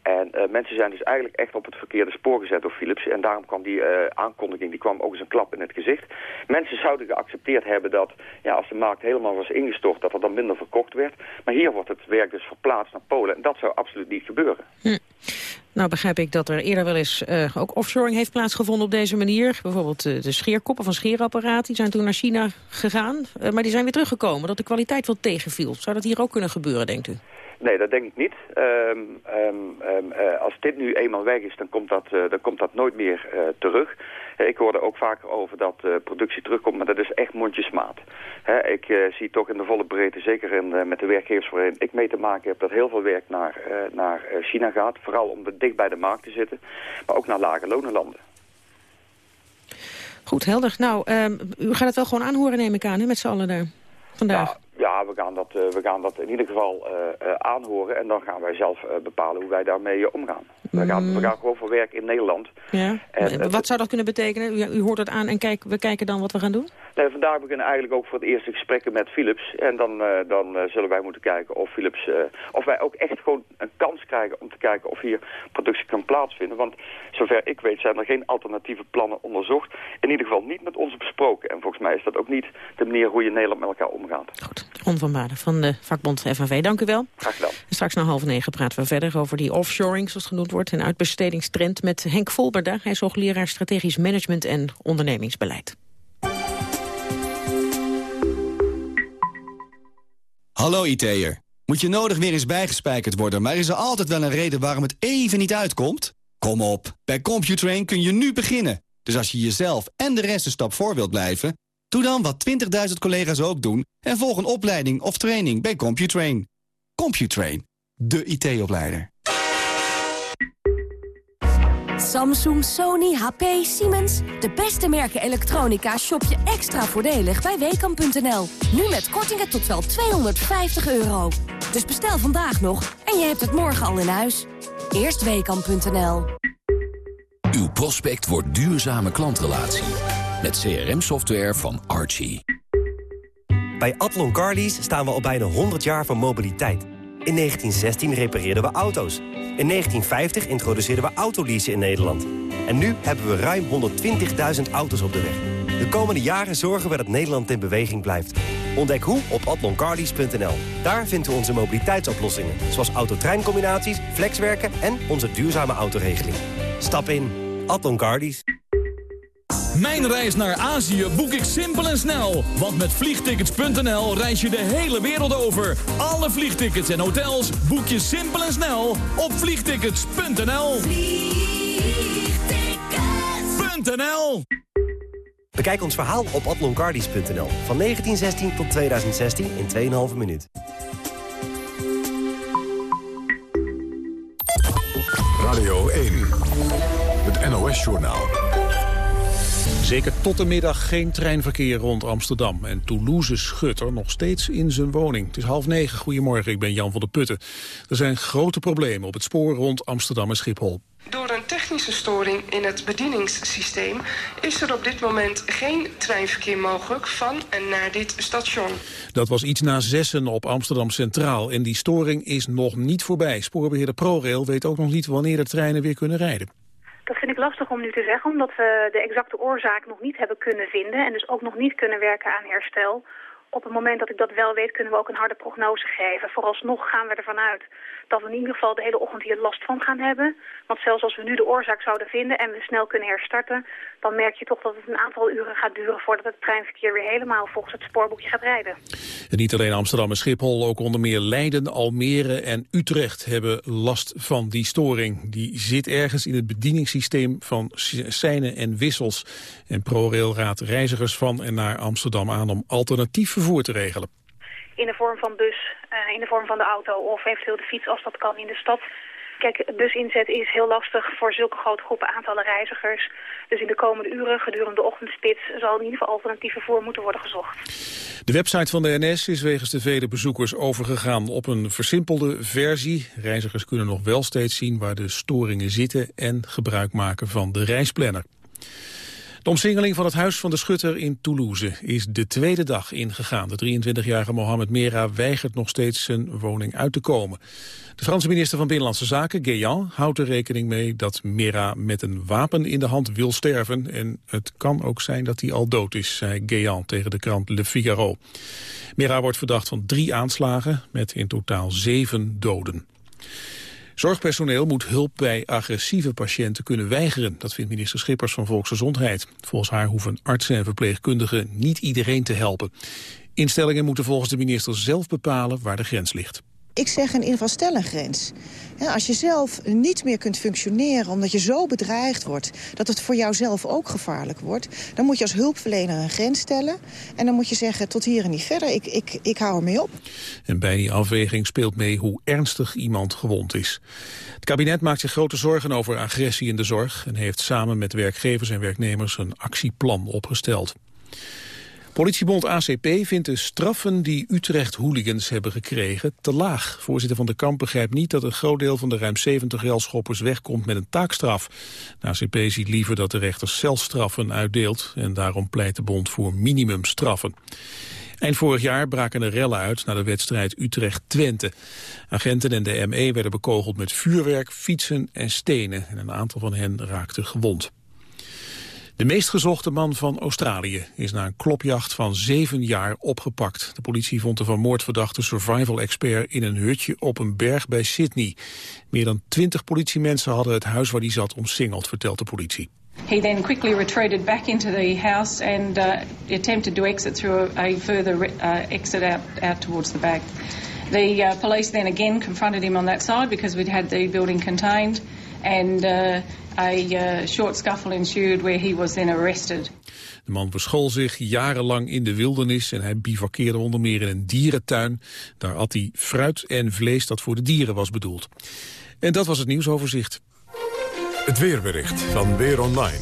En uh, mensen zijn dus eigenlijk echt op het verkeerde spoor gezet door Philips. En daarom kwam die uh, aankondiging, die kwam ook eens een klap in het gezicht. Mensen zouden geaccepteerd hebben dat ja, als de markt helemaal was ingestort... dat er dan minder verkocht werd. Maar hier wordt het werk dus verplaatst naar Polen. En dat zou absoluut niet gebeuren. Hm. Nou begrijp ik dat er eerder wel eens uh, ook offshoring heeft plaatsgevonden op deze manier. Bijvoorbeeld de scheerkoppen van scheerapparaat, die zijn toen naar China gegaan. Maar die zijn weer teruggekomen, dat de kwaliteit wel tegenviel. Zou dat hier ook kunnen gebeuren, denkt u? Nee, dat denk ik niet. Um, um, um, uh, als dit nu eenmaal weg is, dan komt dat, uh, dan komt dat nooit meer uh, terug. ik hoorde ook vaker over dat productie terugkomt, maar dat is echt mondjesmaat. ik zie toch in de volle breedte, zeker in, met de werkgevers waarin ik mee te maken heb, dat heel veel werk naar, naar China gaat. Vooral om dicht bij de markt te zitten, maar ook naar lage lonenlanden. Goed, helder. Nou, u gaat het wel gewoon aanhoren, neem ik aan, hè, met z'n allen daar vandaag. We gaan, dat, uh, we gaan dat in ieder geval uh, uh, aanhoren en dan gaan wij zelf bepalen hoe wij daarmee omgaan. We, gaan, we Mm. gaan gewoon voor werk in Nederland. Ja. En, wat zou dat kunnen betekenen? U, u, hoort het aan en kijk, we kijken dan wat we gaan doen? Nee, vandaag beginnen eigenlijk ook voor het eerste gesprekken met Philips. En dan, dan zullen wij moeten kijken of Philips, of wij ook echt gewoon een kans krijgen om te kijken of hier productie kan plaatsvinden. Want zover ik weet zijn er geen alternatieve plannen onderzocht. In ieder geval niet met ons besproken. En volgens mij is dat ook niet de manier hoe je in Nederland met elkaar omgaat. Goed. Ron van Baden van de vakbond FNV. Dank u wel. Graag gedaan. En straks na half negen praten we verder over die offshoring, zoals genoemd wordt, en uitbestedingstrend met Henk Volberda. Hij is hoogleraar strategisch management en ondernemingsbeleid. Hallo IT'er. Moet je nodig weer eens bijgespijkerd worden, maar is er altijd wel een reden waarom het even niet uitkomt? Kom op, bij Computrain kun je nu beginnen. Dus als je jezelf en de rest een stap voor wilt blijven... Doe dan wat 20.000 collega's ook doen en volg een opleiding of training bij Computrain. Computrain. de IT-opleider. Samsung, Sony, HP, Siemens. De beste merken elektronica shop je extra voordelig bij Weekamp.nl. Nu met kortingen tot wel 250 euro. Dus bestel vandaag nog en je hebt het morgen al in huis. Eerst Weekamp.nl. Uw prospect wordt duurzame klantrelatie. Met CRM-software van Archie. Bij Atlon Carlies staan we al bijna 100 jaar van mobiliteit. In 1916 repareerden we auto's. In 1950 introduceerden we autoleasen in Nederland. En nu hebben we ruim 120.000 auto's op de weg. De komende jaren zorgen we dat Nederland in beweging blijft. Ontdek hoe op atloncarlies.nl. Daar vinden we onze mobiliteitsoplossingen. Zoals autotreincombinaties, flexwerken en onze duurzame autoregeling. Stap in. Atlon Carlies. Mijn reis naar Azië boek ik simpel en snel. Want met vliegtickets.nl reis je de hele wereld over. Alle vliegtickets en hotels boek je simpel en snel op vliegtickets.nl. Vliegtickets.nl Bekijk ons verhaal op atloncardies.nl. Van 1916 tot 2016 in 2,5 minuut. Radio 1. Het NOS-journaal. Zeker tot de middag geen treinverkeer rond Amsterdam. En Toulouse Schutter nog steeds in zijn woning. Het is half negen. Goedemorgen, ik ben Jan van der Putten. Er zijn grote problemen op het spoor rond Amsterdam en Schiphol. Door een technische storing in het bedieningssysteem is er op dit moment geen treinverkeer mogelijk van en naar dit station. Dat was iets na zessen op Amsterdam Centraal en die storing is nog niet voorbij. Spoorbeheerder ProRail weet ook nog niet wanneer de treinen weer kunnen rijden. Vind ik lastig om nu te zeggen, omdat we de exacte oorzaak nog niet hebben kunnen vinden en dus ook nog niet kunnen werken aan herstel. Op het moment dat ik dat wel weet, kunnen we ook een harde prognose geven. Vooralsnog gaan we ervan uit dat we in ieder geval de hele ochtend hier last van gaan hebben. Want zelfs als we nu de oorzaak zouden vinden en we snel kunnen herstarten... dan merk je toch dat het een aantal uren gaat duren... voordat het treinverkeer weer helemaal volgens het spoorboekje gaat rijden. En niet alleen Amsterdam en Schiphol, ook onder meer Leiden, Almere en Utrecht... hebben last van die storing. Die zit ergens in het bedieningssysteem van seinen en wissels. En ProRail raadt reizigers van en naar Amsterdam aan om alternatief vervoer te regelen in de vorm van bus, uh, in de vorm van de auto of eventueel de fiets als dat kan in de stad. Kijk, bus inzetten is heel lastig voor zulke grote groepen aantallen reizigers. Dus in de komende uren, gedurende de ochtendspits, zal in ieder geval alternatief vervoer moeten worden gezocht. De website van de NS is wegens de vele bezoekers overgegaan op een versimpelde versie. Reizigers kunnen nog wel steeds zien waar de storingen zitten en gebruik maken van de reisplanner. De omsingeling van het huis van de schutter in Toulouse is de tweede dag ingegaan. De 23-jarige Mohamed Mera weigert nog steeds zijn woning uit te komen. De Franse minister van Binnenlandse Zaken, Guéant, houdt er rekening mee dat Mera met een wapen in de hand wil sterven. En het kan ook zijn dat hij al dood is, zei Guéant tegen de krant Le Figaro. Mera wordt verdacht van drie aanslagen met in totaal zeven doden. Zorgpersoneel moet hulp bij agressieve patiënten kunnen weigeren. Dat vindt minister Schippers van Volksgezondheid. Volgens haar hoeven artsen en verpleegkundigen niet iedereen te helpen. Instellingen moeten volgens de minister zelf bepalen waar de grens ligt. Ik zeg in ieder geval stel een grens. als je zelf niet meer kunt functioneren omdat je zo bedreigd wordt... dat het voor jouzelf ook gevaarlijk wordt... dan moet je als hulpverlener een grens stellen. En dan moet je zeggen tot hier en niet verder. Ik, ik, ik hou ermee op. En bij die afweging speelt mee hoe ernstig iemand gewond is. Het kabinet maakt zich grote zorgen over agressie in de zorg... en heeft samen met werkgevers en werknemers een actieplan opgesteld. Politiebond ACP vindt de straffen die Utrecht-hooligans hebben gekregen te laag. Voorzitter van de kamp begrijpt niet dat een groot deel van de ruim 70 relschoppers wegkomt met een taakstraf. De ACP ziet liever dat de rechter celstraffen uitdeelt en daarom pleit de bond voor minimumstraffen. Eind vorig jaar braken er rellen uit na de wedstrijd Utrecht-Twente. Agenten en de ME werden bekogeld met vuurwerk, fietsen en stenen. En een aantal van hen raakten gewond. De meest gezochte man van Australië is na een klopjacht van zeven jaar opgepakt. De politie vond de van moord verdachte survival-expert in een hutje op een berg bij Sydney. Meer dan twintig politiemensen hadden het huis waar hij zat omsingeld, vertelt de politie. He then quickly retreated back into the house and uh, attempted to exit through a, further uh, exit out, out towards the back. The uh, police then again confronted him on that side because we'd had the building contained and uh, a uh, short scuffle ensued where he was then arrested. De man verschool zich jarenlang in de wildernis en hij bivakkeerde onder meer in een dierentuin. Daar at hij fruit en vlees dat voor de dieren was bedoeld. En dat was het nieuwsoverzicht. Het weerbericht van Weer Online.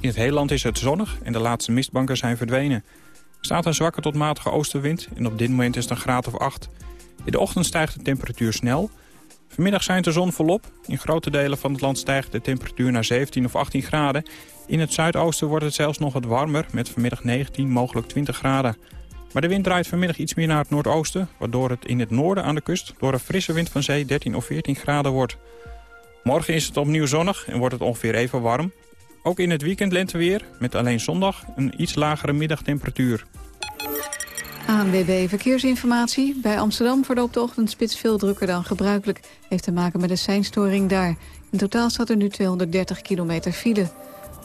In het hele land is het zonnig en de laatste mistbanken zijn verdwenen. Er staat een zwakke tot matige oostenwind en op dit moment is het een graad of 8. In de ochtend stijgt de temperatuur snel. Vanmiddag schijnt de zon volop. In grote delen van het land stijgt de temperatuur naar 17 of 18 graden. In het zuidoosten wordt het zelfs nog wat warmer met vanmiddag 19, mogelijk 20 graden. Maar de wind draait vanmiddag iets meer naar het noordoosten... waardoor het in het noorden aan de kust door een frisse wind van zee 13 of 14 graden wordt. Morgen is het opnieuw zonnig en wordt het ongeveer even warm. Ook in het weekend lenteweer, met alleen zondag een iets lagere middagtemperatuur. ANWB Verkeersinformatie. Bij Amsterdam verloopt de ochtendspits veel drukker dan gebruikelijk. Heeft te maken met een seinstoring daar. In totaal staat er nu 230 kilometer file.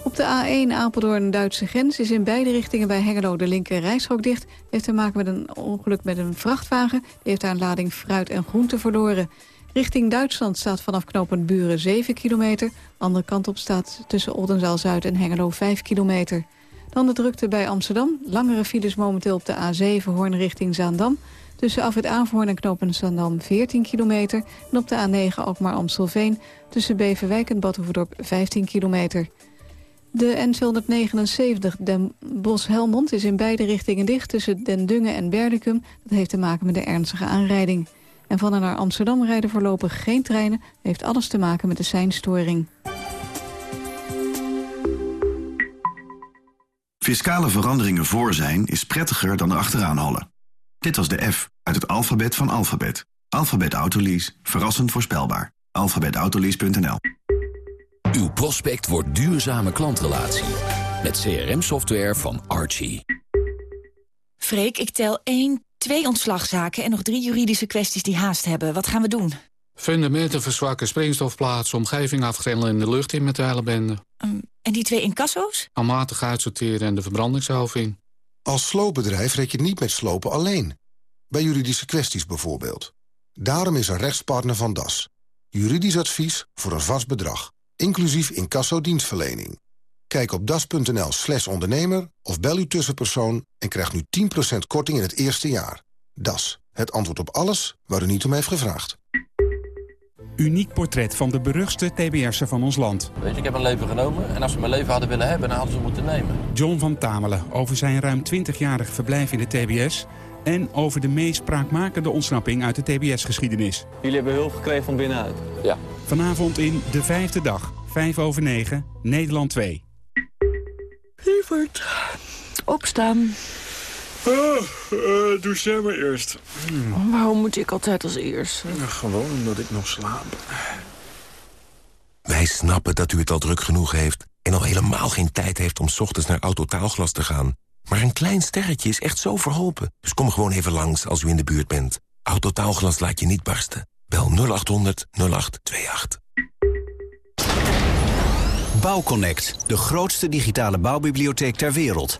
Op de A1 Apeldoorn-Duitse grens is in beide richtingen bij Hengelo de linker rijstrook dicht. Heeft te maken met een ongeluk met een vrachtwagen. Heeft daar een lading fruit en groente verloren. Richting Duitsland staat vanaf knooppunt Buren 7 kilometer. Andere kant op staat tussen Oldenzaal-Zuid en Hengelo 5 kilometer. Dan de drukte bij Amsterdam. Langere files momenteel op de A7 Hoorn richting Zaandam. Tussen Afrit Averhoorn en knooppunt Zaandam 14 kilometer. En op de A9 ook maar Amstelveen. Tussen Beverwijk en Badhoevedorp 15 kilometer. De N279 Den Bosch-Helmond is in beide richtingen dicht... tussen Den Dungen en Berdikum. Dat heeft te maken met de ernstige aanrijding. En van en naar Amsterdam rijden voorlopig geen treinen. Heeft alles te maken met de seinstoring. Fiscale veranderingen voor zijn is prettiger dan erachteraan hollen. Dit was de F uit het alfabet van alfabet. Alphabet Autolease. Verrassend voorspelbaar. alphabetautolease.nl Uw prospect wordt duurzame klantrelatie. Met CRM-software van Archie. Freek, ik tel 1, twee ontslagzaken en nog drie juridische kwesties die haast hebben. Wat gaan we doen? Fundamenten verzwakken, springstofplaatsen, omgeving afgrendelen en de lucht in met de hele bende. Um, en die twee incasso's? Almatig uitsorteren en de verbrandingshelving. Als sloopbedrijf red je niet met slopen alleen. Bij juridische kwesties bijvoorbeeld. Daarom is een rechtspartner van DAS. Juridisch advies voor een vast bedrag. Inclusief incasso-dienstverlening. Kijk op das.nl slash ondernemer of bel uw tussenpersoon... en krijg nu 10% korting in het eerste jaar. Das, het antwoord op alles waar u niet om heeft gevraagd. Uniek portret van de beruchtste TBS'er van ons land. Weet je, ik heb een leven genomen en als ze mijn leven hadden willen hebben... dan hadden ze moeten nemen. John van Tamelen over zijn ruim 20-jarig verblijf in de TBS... en over de meest spraakmakende ontsnapping uit de TBS-geschiedenis. Jullie hebben hulp gekregen van binnenuit? Ja. Vanavond in De Vijfde Dag, 5 over 9, Nederland 2. Lieverd, opstaan. Uh, uh, doe jij maar eerst. Hmm. Waarom moet ik altijd als eerst? gewoon omdat ik nog slaap. Wij snappen dat u het al druk genoeg heeft... en al helemaal geen tijd heeft om s ochtends naar Autotaalglas te gaan. Maar een klein sterretje is echt zo verholpen. Dus kom gewoon even langs als u in de buurt bent. Autotaalglas laat je niet barsten. Bel 0800 0828. Bouwconnect, de grootste digitale bouwbibliotheek ter wereld.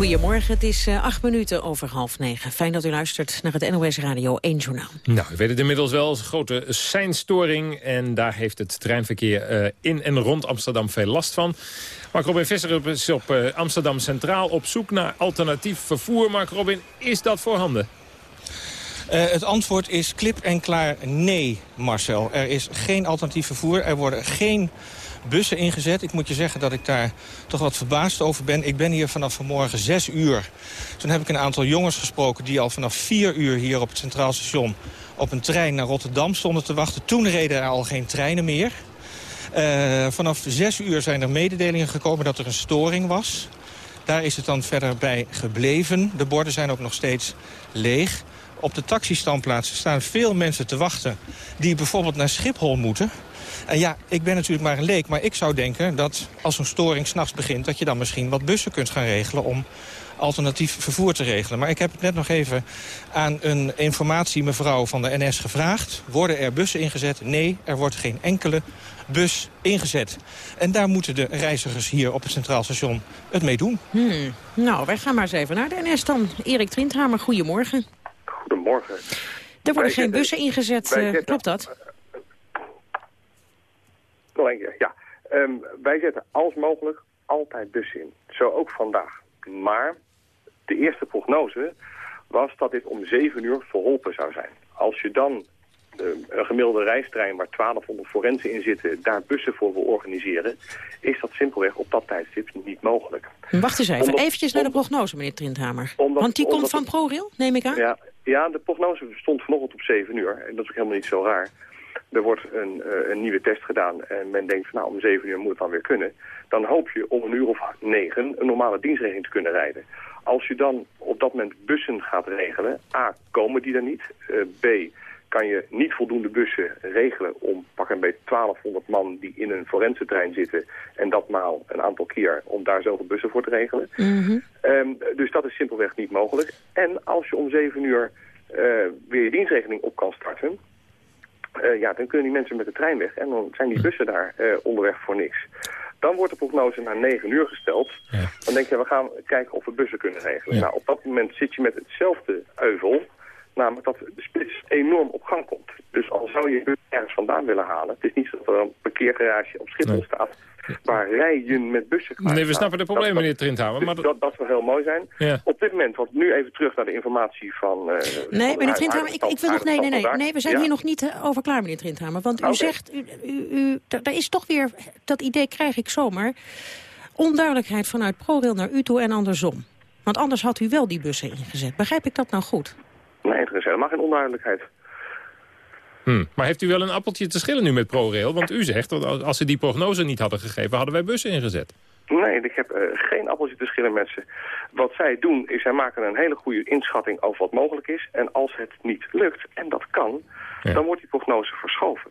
Goedemorgen, het is uh, acht minuten over half negen. Fijn dat u luistert naar het NOS Radio 1 Journaal. Nou, u weet het inmiddels wel, een grote seinstoring. En daar heeft het treinverkeer uh, in en rond Amsterdam veel last van. Mark Robin Visser is op uh, Amsterdam Centraal op zoek naar alternatief vervoer. Mark Robin, is dat voorhanden? Uh, het antwoord is klip en klaar nee, Marcel. Er is geen alternatief vervoer. Er worden geen bussen ingezet. Ik moet je zeggen dat ik daar toch wat verbaasd over ben. Ik ben hier vanaf vanmorgen zes uur. Toen heb ik een aantal jongens gesproken die al vanaf vier uur hier op het Centraal Station op een trein naar Rotterdam stonden te wachten. Toen reden er al geen treinen meer. Uh, vanaf zes uur zijn er mededelingen gekomen dat er een storing was. Daar is het dan verder bij gebleven. De borden zijn ook nog steeds leeg. Op de taxistandplaatsen staan veel mensen te wachten... die bijvoorbeeld naar Schiphol moeten. En ja, ik ben natuurlijk maar een leek, maar ik zou denken dat als een storing s'nachts begint... dat je dan misschien wat bussen kunt gaan regelen om alternatief vervoer te regelen. Maar ik heb het net nog even aan een informatiemevrouw van de NS gevraagd. Worden er bussen ingezet? Nee, er wordt geen enkele bus ingezet. En daar moeten de reizigers hier op het Centraal Station het mee doen. Hmm. Nou, wij gaan maar eens even naar de NS dan. Erik Trindhamer, goedemorgen. Goedemorgen. Er worden geen bussen ingezet, uh, klopt dat? Nog een keer, ja. Um, wij zetten als mogelijk altijd bussen in. Zo ook vandaag. Maar de eerste prognose was dat dit om 7 uur verholpen zou zijn. Als je dan uh, een gemiddelde reistrein waar 1200 forensen in zitten... daar bussen voor wil organiseren... is dat simpelweg op dat tijdstip niet mogelijk. Wacht eens even. Omdat, Eventjes naar de prognose, meneer Trindhamer. Omdat, Want die komt van ProRail, neem ik aan? Ja, ja, de prognose stond vanochtend op 7 uur. En dat is ook helemaal niet zo raar. Er wordt een, uh, een nieuwe test gedaan en men denkt, van, nou, om 7 uur moet het dan weer kunnen. Dan hoop je om een uur of 9 een normale dienstregeling te kunnen rijden. Als je dan op dat moment bussen gaat regelen, A, komen die er niet. Uh, B, kan je niet voldoende bussen regelen om pak en beetje 1200 man die in een forensentrein zitten en dat maal een aantal keer om daar zoveel bussen voor te regelen. Mm -hmm. um, dus dat is simpelweg niet mogelijk. En als je om 7 uur uh, weer je dienstregeling op kan starten, uh, ja, dan kunnen die mensen met de trein weg en dan zijn die bussen daar uh, onderweg voor niks. Dan wordt de prognose naar 9 uur gesteld. Ja. Dan denk je, we gaan kijken of we bussen kunnen regelen. Ja. Nou, op dat moment zit je met hetzelfde euvel. Namelijk dat de spits enorm op gang komt. Dus al zou je bus ergens vandaan willen halen... het is niet zo dat er een parkeergarage op Schiphol nee. staat... waar rijen met bussen. Nee, we snappen de problemen, meneer Trindhamer. Maar dat, dat, dat zou heel mooi zijn. Ja. Op dit moment, want nu even terug naar de informatie van... Uh, nee, meneer Trindhamer, ik, ik wil nog... Nee, nee, nee, nee, we zijn ja? hier nog niet over klaar, meneer Trindhamer. Want u okay. zegt, u, u, u, daar is toch weer... dat idee krijg ik zomaar... onduidelijkheid vanuit ProRail naar u toe en andersom. Want anders had u wel die bussen ingezet. Begrijp ik dat nou goed? Nee, er is helemaal geen onduidelijkheid. Hmm. Maar heeft u wel een appeltje te schillen nu met ProRail? Want u zegt dat als ze die prognose niet hadden gegeven... hadden wij bussen ingezet. Nee, ik heb uh, geen appeltje te schillen met ze. Wat zij doen is, zij maken een hele goede inschatting over wat mogelijk is. En als het niet lukt, en dat kan, ja. dan wordt die prognose verschoven.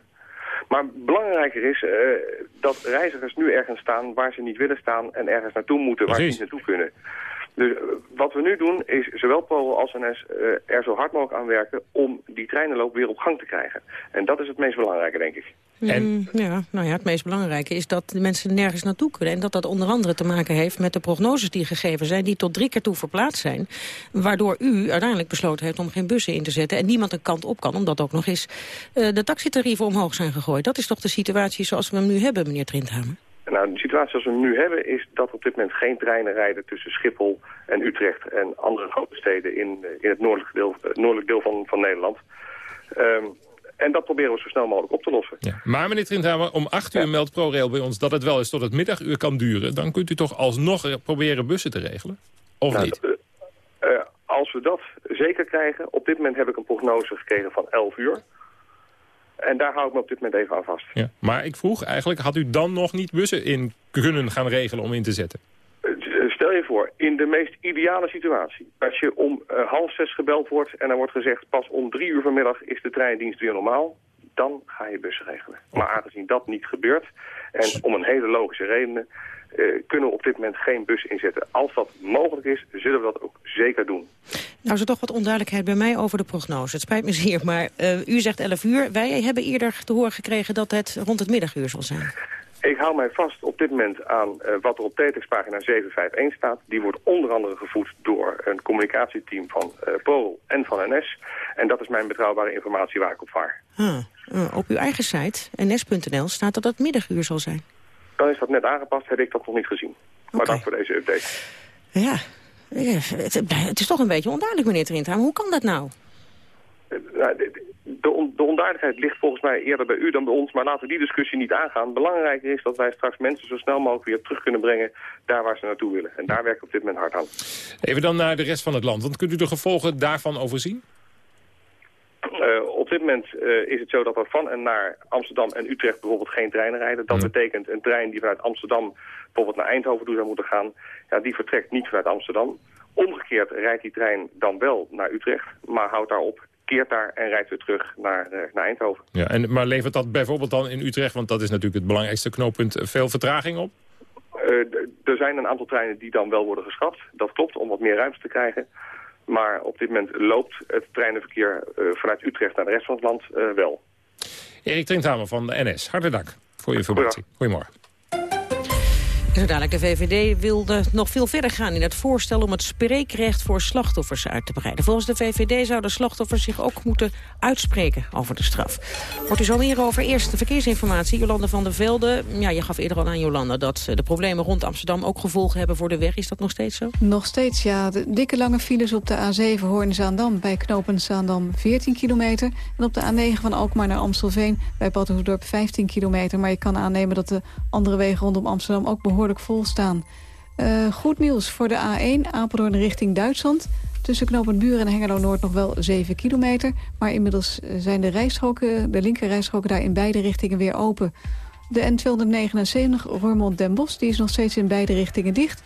Maar belangrijker is uh, dat reizigers nu ergens staan waar ze niet willen staan... en ergens naartoe moeten waar Precies. ze niet naartoe kunnen. Dus wat we nu doen is zowel ProRail als NS uh, er zo hard mogelijk aan werken om die treinenloop weer op gang te krijgen. En dat is het meest belangrijke, denk ik. En... Mm, ja, nou ja, het meest belangrijke is dat de mensen nergens naartoe kunnen. En dat dat onder andere te maken heeft met de prognoses die gegeven zijn... die tot drie keer toe verplaatst zijn. Waardoor u uiteindelijk besloten heeft om geen bussen in te zetten... en niemand een kant op kan, omdat ook nog eens uh, de taxitarieven omhoog zijn gegooid. Dat is toch de situatie zoals we hem nu hebben, meneer Trindhamer? Nou, de situatie zoals we hem nu hebben is dat op dit moment geen treinen rijden tussen Schiphol en Utrecht en andere grote steden in, in het noordelijk deel, noordelijk deel van, van Nederland. Um, en dat proberen we zo snel mogelijk op te lossen. Ja. Maar meneer Trindhamer, om 8 uur ja. meldt ProRail bij ons dat het wel eens tot het middaguur kan duren. Dan kunt u toch alsnog proberen bussen te regelen? Of nou, niet? Uh, als we dat zeker krijgen, op dit moment heb ik een prognose gekregen van 11 uur. En daar hou ik me op dit moment even aan vast. Ja. Maar ik vroeg eigenlijk, had u dan nog niet bussen in kunnen gaan regelen om in te zetten? Stel je voor, in de meest ideale situatie, als je om uh, half zes gebeld wordt en er wordt gezegd pas om drie uur vanmiddag is de treindienst weer normaal, dan ga je bussen regelen. Maar aangezien dat niet gebeurt, en om een hele logische reden, uh, kunnen we op dit moment geen bus inzetten. Als dat mogelijk is, zullen we dat ook zeker doen. Nou is er toch wat onduidelijkheid bij mij over de prognose. Het spijt me zeer, maar uh, u zegt 11 uur. Wij hebben eerder te horen gekregen dat het rond het middaguur zal zijn. Ik hou mij vast op dit moment aan uh, wat er op TTX-pagina 751 staat. Die wordt onder andere gevoed door een communicatieteam van uh, en van NS. En dat is mijn betrouwbare informatie waar ik op vaar. Uh, op uw eigen site, ns.nl, staat dat het middaguur zal zijn. Dan is dat net aangepast, heb ik dat nog niet gezien. Maar okay. dank voor deze update. Ja, het, het is toch een beetje onduidelijk, meneer Trindhaam. Hoe kan dat nou? nou de, de, de onduidelijkheid ligt volgens mij eerder bij u dan bij ons, maar laten we die discussie niet aangaan. Belangrijker is dat wij straks mensen zo snel mogelijk weer terug kunnen brengen daar waar ze naartoe willen. En daar werken we op dit moment hard aan. Even dan naar de rest van het land, want kunt u de gevolgen daarvan overzien? Uh, op dit moment uh, is het zo dat er van en naar Amsterdam en Utrecht bijvoorbeeld geen treinen rijden. Dat mm. betekent een trein die vanuit Amsterdam bijvoorbeeld naar Eindhoven toe zou moeten gaan, ja, die vertrekt niet vanuit Amsterdam. Omgekeerd rijdt die trein dan wel naar Utrecht, maar houdt daarop keert daar en rijdt weer terug naar, naar Eindhoven. Ja, en, maar levert dat bijvoorbeeld dan in Utrecht, want dat is natuurlijk het belangrijkste knooppunt, veel vertraging op? er zijn een aantal treinen die dan wel worden geschrapt. Dat klopt, om wat meer ruimte te krijgen. Maar op dit moment loopt het treinenverkeer vanuit Utrecht naar de rest van het land wel. Erik Trindhamer van de NS, hartelijk dank voor je informatie. Goedemorgen. Zo dadelijk, de VVD wilde nog veel verder gaan in het voorstel om het spreekrecht voor slachtoffers uit te breiden. Volgens de VVD zouden slachtoffers zich ook moeten uitspreken over de straf. Wordt u zo meer over. Eerst de verkeersinformatie. Jolanda van der Velde, ja, je gaf eerder al aan Jolanda dat de problemen rond Amsterdam ook gevolgen hebben voor de weg. Is dat nog steeds zo? Nog steeds, ja. De dikke lange files op de A7 Hoorn-Zaandam bij knopen Zaandam 14 kilometer. En op de A9 van Alkmaar naar Amstelveen bij Badhoeddorp 15 kilometer. Maar je kan aannemen dat de andere wegen rondom Amsterdam ook behoorlijk vol staan. Uh, goed nieuws voor de A1 Apeldoorn richting Duitsland. Tussen knooppunt Buren en Hengelo-Noord nog wel 7 kilometer. Maar inmiddels zijn de, rijstroken, de linkerrijstroken daar in beide richtingen weer open. De N279 Roermond-Den Bosch die is nog steeds in beide richtingen dicht.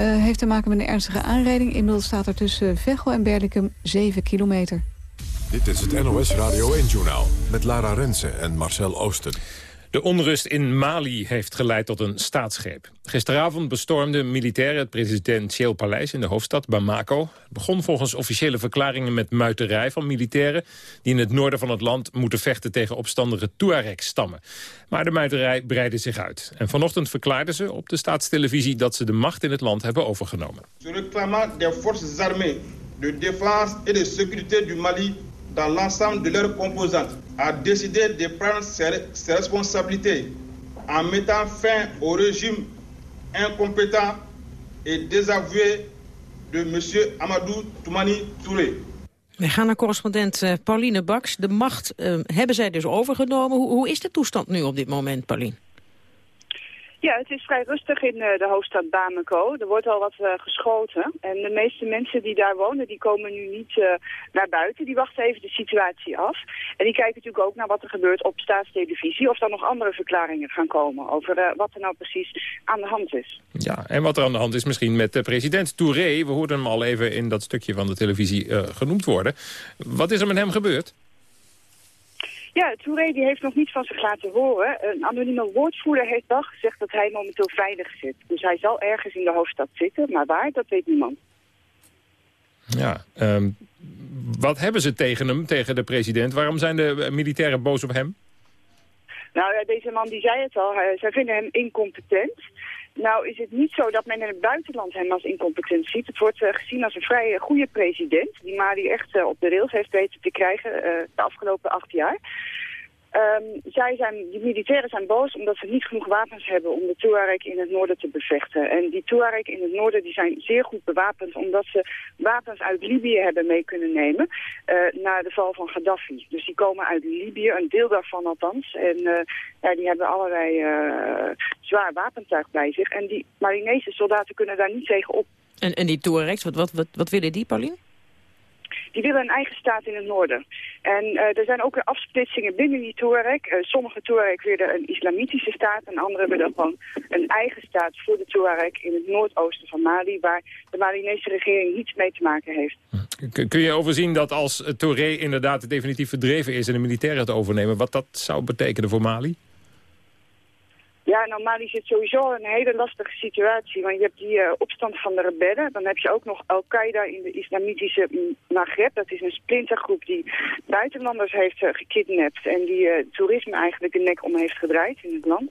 Uh, heeft te maken met een ernstige aanrijding. Inmiddels staat er tussen Veghel en Berlikum 7 kilometer. Dit is het NOS Radio 1-journaal met Lara Rensen en Marcel Oosten. De onrust in Mali heeft geleid tot een staatsgreep. Gisteravond bestormden militairen het presidentieel paleis in de hoofdstad Bamako. Het begon volgens officiële verklaringen met muiterij van militairen... die in het noorden van het land moeten vechten tegen opstandige Tuareg-stammen. Maar de muiterij breidde zich uit. En vanochtend verklaarden ze op de staatstelevisie dat ze de macht in het land hebben overgenomen. Réclame des forces armées de défense et de sécurité du Mali dans l'ensemble de leurs composantes, a décidé de prendre ses, ses responsabilités en mettant fin au régime incompétent et désavoué de M. Amadou Toumani Touré. We gaan naar correspondent uh, Pauline Baks. De macht uh, hebben zij dus overgenomen. Hoe, hoe is de toestand nu op dit moment, Pauline? Ja, het is vrij rustig in uh, de hoofdstad Bamako. Er wordt al wat uh, geschoten. En de meeste mensen die daar wonen, die komen nu niet uh, naar buiten. Die wachten even de situatie af. En die kijken natuurlijk ook naar wat er gebeurt op staatstelevisie. Of er nog andere verklaringen gaan komen over wat er nou precies aan de hand is. Ja, en wat er aan de hand is misschien met de president Touré. We hoorden hem al even in dat stukje van de televisie genoemd worden. Wat is er met hem gebeurd? Ja, Touré die heeft nog niet van zich laten horen. Een anonieme woordvoerder heeft wel gezegd dat hij momenteel veilig zit. Dus hij zal ergens in de hoofdstad zitten, maar waar, dat weet niemand. Ja, um, wat hebben ze tegen hem, tegen de president? Waarom zijn de militairen boos op hem? Nou ja, deze man die zei het al, zij vinden hem incompetent. Nou is het niet zo dat men in het buitenland hem als incompetent ziet. Het wordt uh, gezien als een vrij goede president, die Mali echt uh, op de rails heeft weten te krijgen uh, de afgelopen acht jaar. Um, zij zijn, die militairen zijn boos omdat ze niet genoeg wapens hebben om de Tuareg in het noorden te bevechten. En die Tuareg in het noorden die zijn zeer goed bewapend omdat ze wapens uit Libië hebben mee kunnen nemen uh, na de val van Gaddafi. Dus die komen uit Libië, een deel daarvan althans. En uh, ja, die hebben allerlei uh, zwaar wapentuig bij zich. En die Marinese soldaten kunnen daar niet tegen op. En, en die Tuaregs, wat, wat, wat, wat willen die, Pauline? Die willen een eigen staat in het noorden. En uh, er zijn ook afsplitsingen binnen die Tuareg. Uh, sommige Tuareg willen een islamitische staat en andere willen gewoon een eigen staat voor de Tuareg in het noordoosten van Mali, waar de Malinese regering niets mee te maken heeft. Kun je overzien dat als Touré inderdaad definitief verdreven is en de militairen het overnemen, wat dat zou betekenen voor Mali? Ja, nou Mali zit sowieso een hele lastige situatie. Want je hebt die uh, opstand van de rebellen. Dan heb je ook nog Al-Qaeda in de islamitische Maghreb. Dat is een splintergroep die buitenlanders heeft uh, gekidnapt. En die uh, toerisme eigenlijk de nek om heeft gedraaid in het land.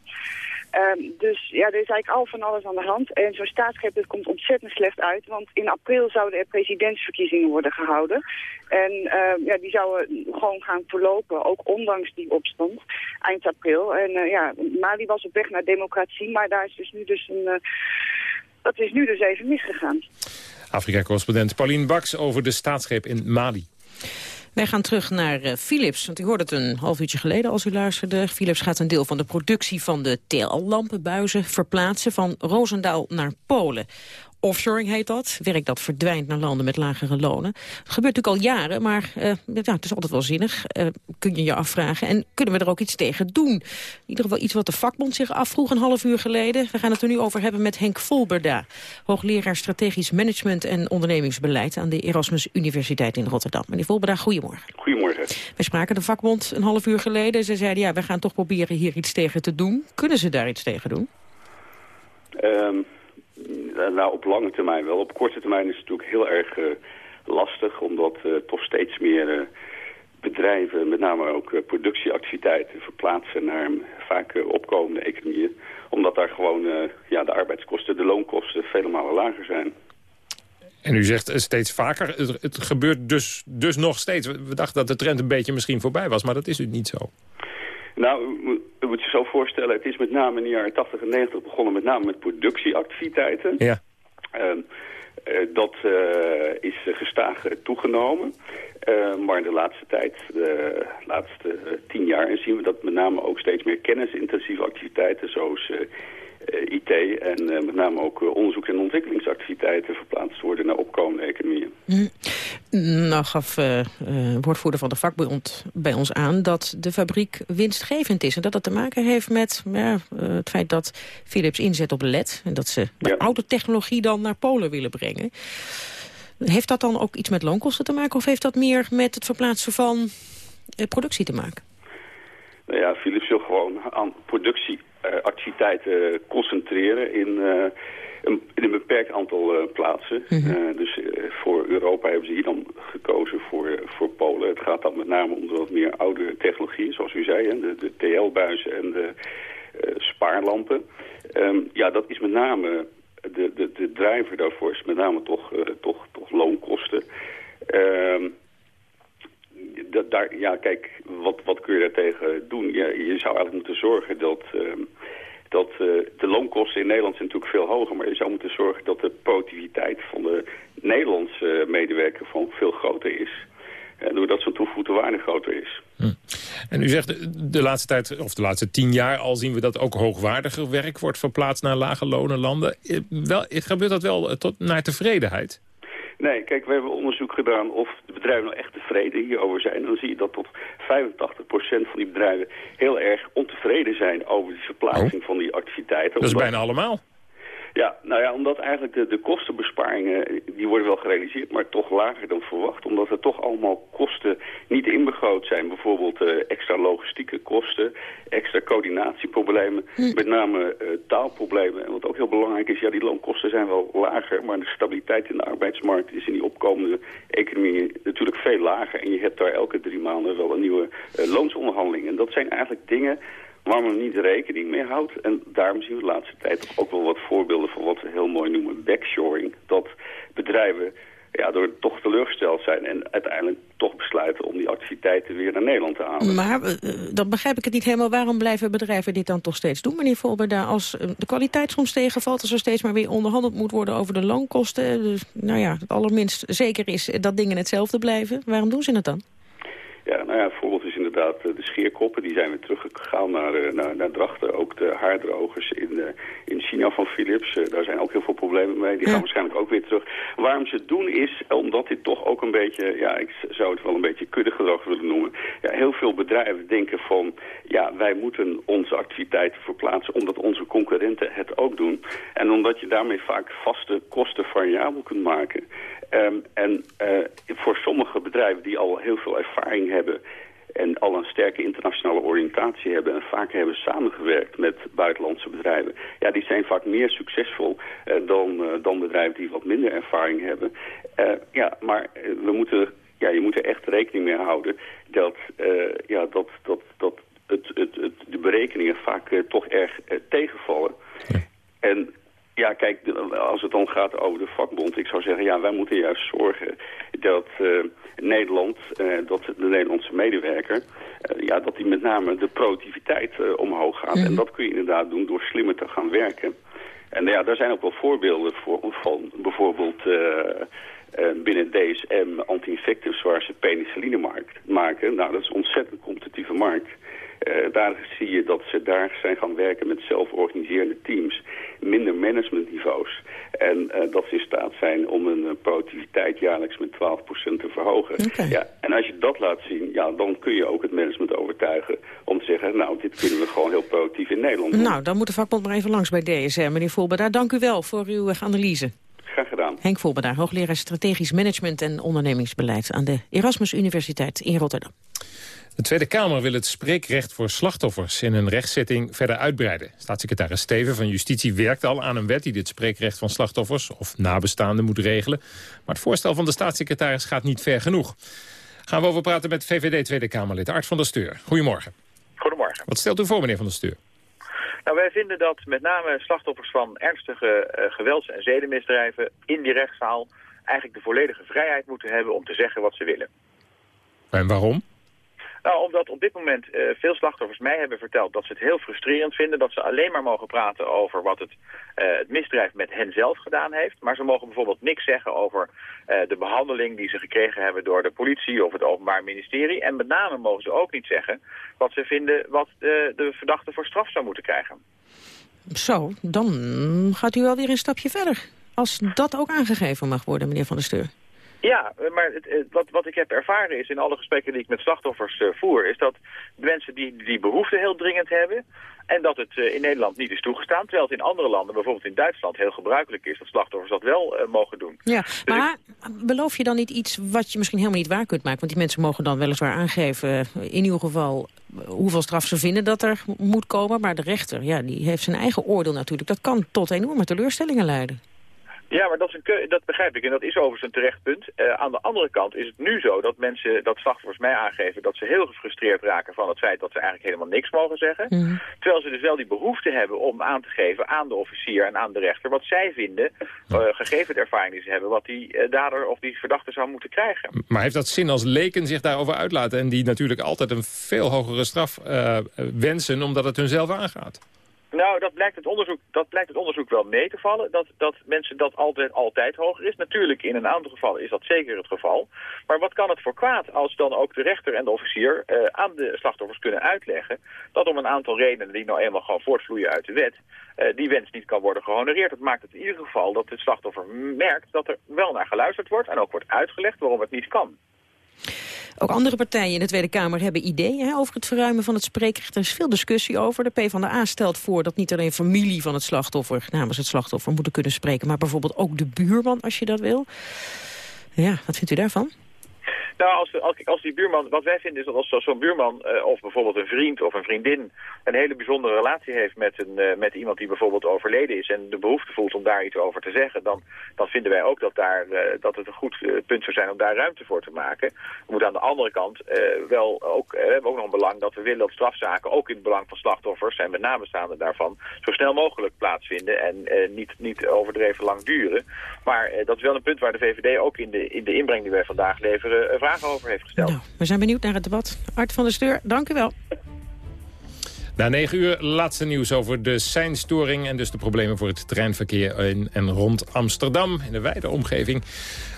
Um, dus ja, er is eigenlijk al van alles aan de hand. En zo'n staatsgreep komt ontzettend slecht uit. Want in april zouden er presidentsverkiezingen worden gehouden. En uh, ja, die zouden gewoon gaan verlopen, ook ondanks die opstand, eind april. En uh, ja, Mali was op weg naar democratie, maar daar is dus nu dus een... Uh, dat is nu dus even misgegaan. Afrika-correspondent Pauline Baks over de staatsgreep in Mali. Wij gaan terug naar uh, Philips, want u hoorde het een half uurtje geleden als u luisterde. Philips gaat een deel van de productie van de TL-lampenbuizen verplaatsen van Roosendaal naar Polen. Offshoring heet dat. Werk dat verdwijnt naar landen met lagere lonen. Gebeurt natuurlijk al jaren, maar uh, ja, het is altijd wel zinnig. Uh, kun je je afvragen. En kunnen we er ook iets tegen doen? In ieder geval iets wat de vakbond zich afvroeg een half uur geleden. We gaan het er nu over hebben met Henk Volberda. Hoogleraar Strategisch Management en Ondernemingsbeleid... aan de Erasmus Universiteit in Rotterdam. Meneer Volberda, goedemorgen. Goedemorgen. Wij spraken de vakbond een half uur geleden. Ze zeiden, ja, we gaan toch proberen hier iets tegen te doen. Kunnen ze daar iets tegen doen? Um, nou, op lange termijn wel. Op korte termijn is het natuurlijk heel erg uh, lastig... omdat uh, toch steeds meer bedrijven, met name ook productieactiviteiten... verplaatsen naar vaak opkomende economieën. Omdat daar gewoon ja, de arbeidskosten, de loonkosten vele malen lager zijn. En u zegt steeds vaker, het, het gebeurt dus, dus nog steeds. We dachten dat de trend een beetje misschien voorbij was, maar dat is niet zo. Nou, je moet je zo voorstellen, het is met name in de jaren 80 en 90 begonnen met name met productieactiviteiten. Ja. Uh, uh, dat uh, is gestaag toegenomen. maar in de laatste tijd, de laatste tien jaar, zien we dat met name ook steeds meer kennisintensieve activiteiten, zoals eh, IT en eh, met name ook eh, onderzoek- en ontwikkelingsactiviteiten verplaatst worden naar opkomende economieën. Hm. Nou gaf woordvoerder van de vakbond bij ons aan dat de fabriek winstgevend is. En dat dat te maken heeft met ja, het feit dat Philips inzet op LED. En dat ze de ja. autotechnologie dan naar Polen willen brengen. Heeft dat dan ook iets met loonkosten te maken? Of heeft dat meer met het verplaatsen van productie te maken? Nou ja, Philips wil gewoon aan productie activiteiten concentreren in, uh, een, in een beperkt aantal uh, plaatsen. Mm -hmm. dus voor Europa hebben ze hier dan gekozen voor, voor Polen. Het gaat dan met name om de wat meer oude technologieën, zoals u zei, hè, de, de TL-buizen en de spaarlampen. Um, ja, dat is met name, de, de, de drijver daarvoor is met name toch, toch, toch loonkosten. Um, dat, daar, ja, kijk, wat, wat kun je daartegen doen? Je zou eigenlijk moeten zorgen dat, uh, dat uh, de loonkosten in Nederland zijn natuurlijk veel hoger. Maar je zou moeten zorgen dat de productiviteit van de Nederlandse medewerker van veel groter is. Doordat zo'n toegevoegde waarde groter is. Hm. En u zegt de laatste tijd, of de laatste tien jaar al zien we dat ook hoogwaardiger werk wordt verplaatst naar lage lonen landen. Wel, gebeurt dat wel tot naar tevredenheid? Nee, kijk, we hebben onderzoek gedaan of de bedrijven nou echt tevreden hierover zijn. En dan zie je dat tot 85% van die bedrijven heel erg ontevreden zijn over die verplaatsing oh. van die activiteiten. Dat is bijna allemaal. Ja, nou ja, omdat eigenlijk de, de kostenbesparingen, die worden wel gerealiseerd, maar toch lager dan verwacht. Omdat er toch allemaal kosten niet inbegroot zijn. Bijvoorbeeld uh, extra logistieke kosten, extra coördinatieproblemen, hm. met name uh, taalproblemen. En wat ook heel belangrijk is, ja, die loonkosten zijn wel lager, maar de stabiliteit in de arbeidsmarkt is in die opkomende economie natuurlijk veel lager. En je hebt daar elke drie maanden wel een nieuwe uh, loonsonderhandeling. En dat zijn eigenlijk dingen waar men niet rekening mee houdt. En daarom zien we de laatste tijd ook wel wat voorbeelden van wat we heel mooi noemen backshoring. Dat bedrijven ja, door toch teleurgesteld zijn en uiteindelijk toch besluiten om die activiteiten weer naar Nederland te halen. Maar uh, dan begrijp ik het niet helemaal. Waarom blijven bedrijven dit dan toch steeds doen, meneer Volberda? Als uh, de kwaliteit soms tegenvalt, als er steeds maar weer onderhandeld moet worden over de loonkosten. Dus, nou ja, het allerminst zeker is dat dingen hetzelfde blijven. Waarom doen ze het dan? Ja, nou ja, bijvoorbeeld inderdaad eh, de scheerkoppen. Die zijn weer teruggegaan naar, eh, naar, naar Drachten. Ook de haardrogers in, uh, in China van Philips. Daar zijn ook heel veel problemen mee. Die gaan waarschijnlijk ook weer terug. Waarom ze het doen is, omdat dit toch ook een beetje... Ja, ik zou het wel een beetje kuddegedrag willen noemen. Ja, heel veel bedrijven denken van... Ja, wij moeten onze activiteiten verplaatsen omdat onze concurrenten het ook doen. En omdat je daarmee vaak vaste kosten variabel kunt maken. Um, en uh, voor sommige bedrijven die al heel veel ervaring hebben en al een sterke internationale oriëntatie hebben en vaak hebben samengewerkt met buitenlandse bedrijven. Ja, die zijn vaak meer succesvol uh, dan, uh, dan bedrijven die wat minder ervaring hebben. Uh, ja, maar we moeten, ja, je moet er echt rekening mee houden dat, ja, dat, dat, dat het, het, het, de berekeningen vaak toch erg tegenvallen. Ja. En ja, kijk, als het dan gaat over de vakbond, ik zou zeggen, ja, wij moeten juist zorgen dat uh, Nederland, uh, dat de Nederlandse medewerker, uh, ja, dat die met name de productiviteit omhoog gaat. Mm. En dat kun je inderdaad doen door slimmer te gaan werken. En ja, daar zijn ook wel voorbeelden voor, van, bijvoorbeeld binnen DSM anti-infectives waar ze penicilline maken. Nou, dat is een ontzettend competitieve markt. Daar zie je dat ze daar zijn gaan werken met zelforganiserende teams. Minder managementniveaus. En dat ze in staat zijn om een productiviteit jaarlijks met 12% te verhogen. Ja, en als je dat laat zien, ja, dan kun je ook het management overtuigen om te zeggen, nou, dit kunnen we gewoon heel productief in Nederland doen. Nou, dan moet de vakbond maar even langs bij DSM. Meneer Volberda, dank u wel voor uw analyse. Graag gedaan. Henk Volberda, hoogleraar strategisch management en ondernemingsbeleid aan de Erasmus Universiteit in Rotterdam. De Tweede Kamer wil het spreekrecht voor slachtoffers in een rechtszitting verder uitbreiden. Staatssecretaris Steven van Justitie werkt al aan een wet die dit spreekrecht van slachtoffers of nabestaanden moet regelen. Maar het voorstel van de staatssecretaris gaat niet ver genoeg. Gaan we over praten met VVD Tweede Kamerlid Art van der Steur. Goedemorgen. Goedemorgen. Wat stelt u voor, meneer van der Steur? Nou, wij vinden dat met name slachtoffers van ernstige uh, gewelds- en zedenmisdrijven in die rechtszaal eigenlijk de volledige vrijheid moeten hebben om te zeggen wat ze willen. En waarom? Nou, omdat op dit moment uh, veel slachtoffers mij hebben verteld dat ze het heel frustrerend vinden. Dat ze alleen maar mogen praten over wat het, uh, het misdrijf met hen zelf gedaan heeft. Maar ze mogen bijvoorbeeld niks zeggen over uh, de behandeling die ze gekregen hebben door de politie of het Openbaar Ministerie. En met name mogen ze ook niet zeggen wat ze vinden wat de verdachte voor straf zou moeten krijgen. Zo, dan gaat u wel weer een stapje verder. Als dat ook aangegeven mag worden, meneer Van der Steur. Ja, maar het, wat, wat ik heb ervaren is in alle gesprekken die ik met slachtoffers uh, voer... is dat mensen die die behoefte heel dringend hebben... en dat het uh, in Nederland niet is toegestaan... terwijl het in andere landen, bijvoorbeeld in Duitsland... heel gebruikelijk is dat slachtoffers dat wel uh, mogen doen. Ja, dus maar ik... beloof je dan niet iets wat je misschien helemaal niet waar kunt maken? Want die mensen mogen dan weliswaar aangeven... in ieder geval hoeveel straf ze vinden dat er moet komen... maar de rechter, ja, die heeft zijn eigen oordeel natuurlijk. Dat kan tot enorme teleurstellingen leiden. Ja, maar dat, is een dat begrijp ik en dat is overigens een terecht punt. Uh, aan de andere kant is het nu zo dat mensen, dat slachtoffers mij aangeven... dat ze heel gefrustreerd raken van het feit dat ze eigenlijk helemaal niks mogen zeggen. Mm. Terwijl ze dus wel die behoefte hebben om aan te geven aan de officier en aan de rechter... wat zij vinden, uh, gegeven de ervaring die ze hebben... wat die uh, dader of die verdachte zou moeten krijgen. Maar heeft dat zin als leken zich daarover uitlaten... en die natuurlijk altijd een veel hogere straf wensen omdat het hun zelf aangaat? Nou, dat blijkt het onderzoek, dat blijkt het onderzoek wel mee te vallen. Dat, dat mensen dat altijd, altijd hoger is. Natuurlijk, in een aantal gevallen is dat zeker het geval. Maar wat kan het voor kwaad als dan ook de rechter en de officier uh, aan de slachtoffers kunnen uitleggen... dat om een aantal redenen die nou eenmaal gewoon voortvloeien uit de wet... Uh, die wens niet kan worden gehonoreerd. Dat maakt het in ieder geval dat het slachtoffer merkt dat er wel naar geluisterd wordt... en ook wordt uitgelegd waarom het niet kan. Ook andere partijen in de Tweede Kamer hebben ideeën hè, over het verruimen van het spreekrecht. Er is veel discussie over. De PvdA stelt voor dat niet alleen familie van het slachtoffer, namens het slachtoffer, moeten kunnen spreken, maar bijvoorbeeld ook de buurman als je dat wil. Ja, wat vindt u daarvan? Nou, als, als, als die buurman, wat wij vinden is dat als zo'n buurman uh, of bijvoorbeeld een vriend of een vriendin een hele bijzondere relatie heeft met, een, uh, met iemand die bijvoorbeeld overleden is en de behoefte voelt om daar iets over te zeggen, dan, dan vinden wij ook dat, daar, uh, dat het een goed punt zou zijn om daar ruimte voor te maken. We moeten aan de andere kant wel ook, we hebben ook nog een belang dat we willen dat strafzaken ook in het belang van slachtoffers en met nabestaanden daarvan zo snel mogelijk plaatsvinden en niet, niet overdreven lang duren. Maar dat is wel een punt waar de VVD ook in de, in de inbreng die wij vandaag leveren vragen over heeft gesteld. Nou, we zijn benieuwd naar het debat. Art van der Steur, dank u wel. Na negen uur laatste nieuws over de seinstoring... en dus de problemen voor het treinverkeer in en rond Amsterdam... in de wijde omgeving.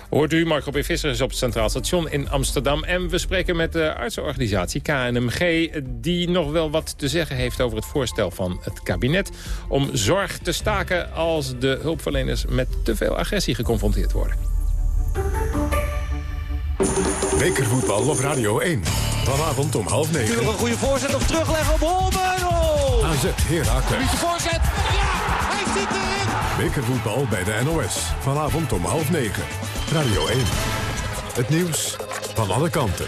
Hoort u, Marco B. Visser is op het Centraal Station in Amsterdam. En we spreken met de artsenorganisatie KNMG... die nog wel wat te zeggen heeft over het voorstel van het kabinet... om zorg te staken als de hulpverleners met te veel agressie geconfronteerd worden. Bekervoetbal op Radio 1. Vanavond om half negen. Nog een goede voorzet of terugleggen op Holmen. Oh! AZ Heracles. de voorzet. Ja, hij zit erin. Bekervoetbal bij de NOS. Vanavond om half negen. Radio 1. Het nieuws van alle kanten.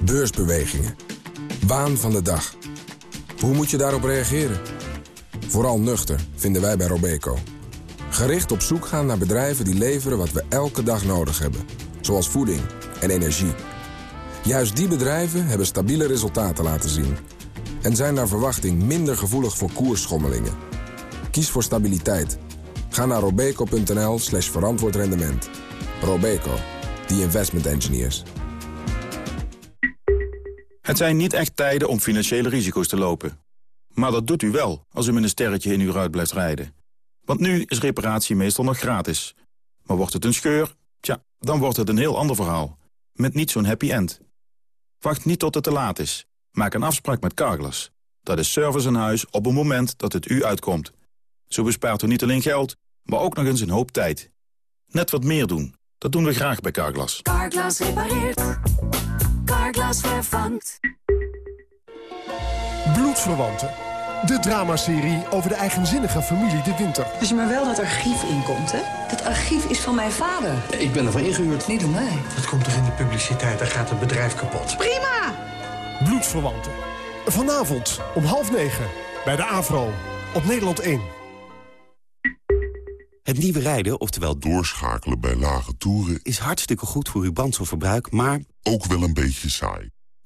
Beursbewegingen. Waan van de dag. Hoe moet je daarop reageren? Vooral nuchter, vinden wij bij Robeco. Gericht op zoek gaan naar bedrijven die leveren wat we elke dag nodig hebben. Zoals voeding en energie. Juist die bedrijven hebben stabiele resultaten laten zien. En zijn naar verwachting minder gevoelig voor koersschommelingen. Kies voor stabiliteit. Ga naar robeco.nl slash verantwoord rendement. Robeco, the investment engineers. Het zijn niet echt tijden om financiële risico's te lopen. Maar dat doet u wel als u met een sterretje in uw ruit blijft rijden. Want nu is reparatie meestal nog gratis. Maar wordt het een scheur Tja, dan wordt het een heel ander verhaal. Met niet zo'n happy end. Wacht niet tot het te laat is. Maak een afspraak met Carglass. Dat is service in huis op het moment dat het u uitkomt. Zo bespaart u niet alleen geld, maar ook nog eens een hoop tijd. Net wat meer doen. Dat doen we graag bij Carglass. Carglass repareert. Carglass vervangt. Bloedverwanten. De dramaserie over de eigenzinnige familie De Winter. Als je maar wel dat archief inkomt, hè? Dat archief is van mijn vader. Ik ben ervan ingehuurd. Niet door mij. Dat komt toch in de publiciteit, dan gaat het bedrijf kapot. Prima! Bloedverwanten. Vanavond om half negen bij de AVRO op Nederland 1. Het nieuwe rijden, oftewel doorschakelen bij lage toeren... is hartstikke goed voor uw brandstofverbruik, maar... ook wel een beetje saai.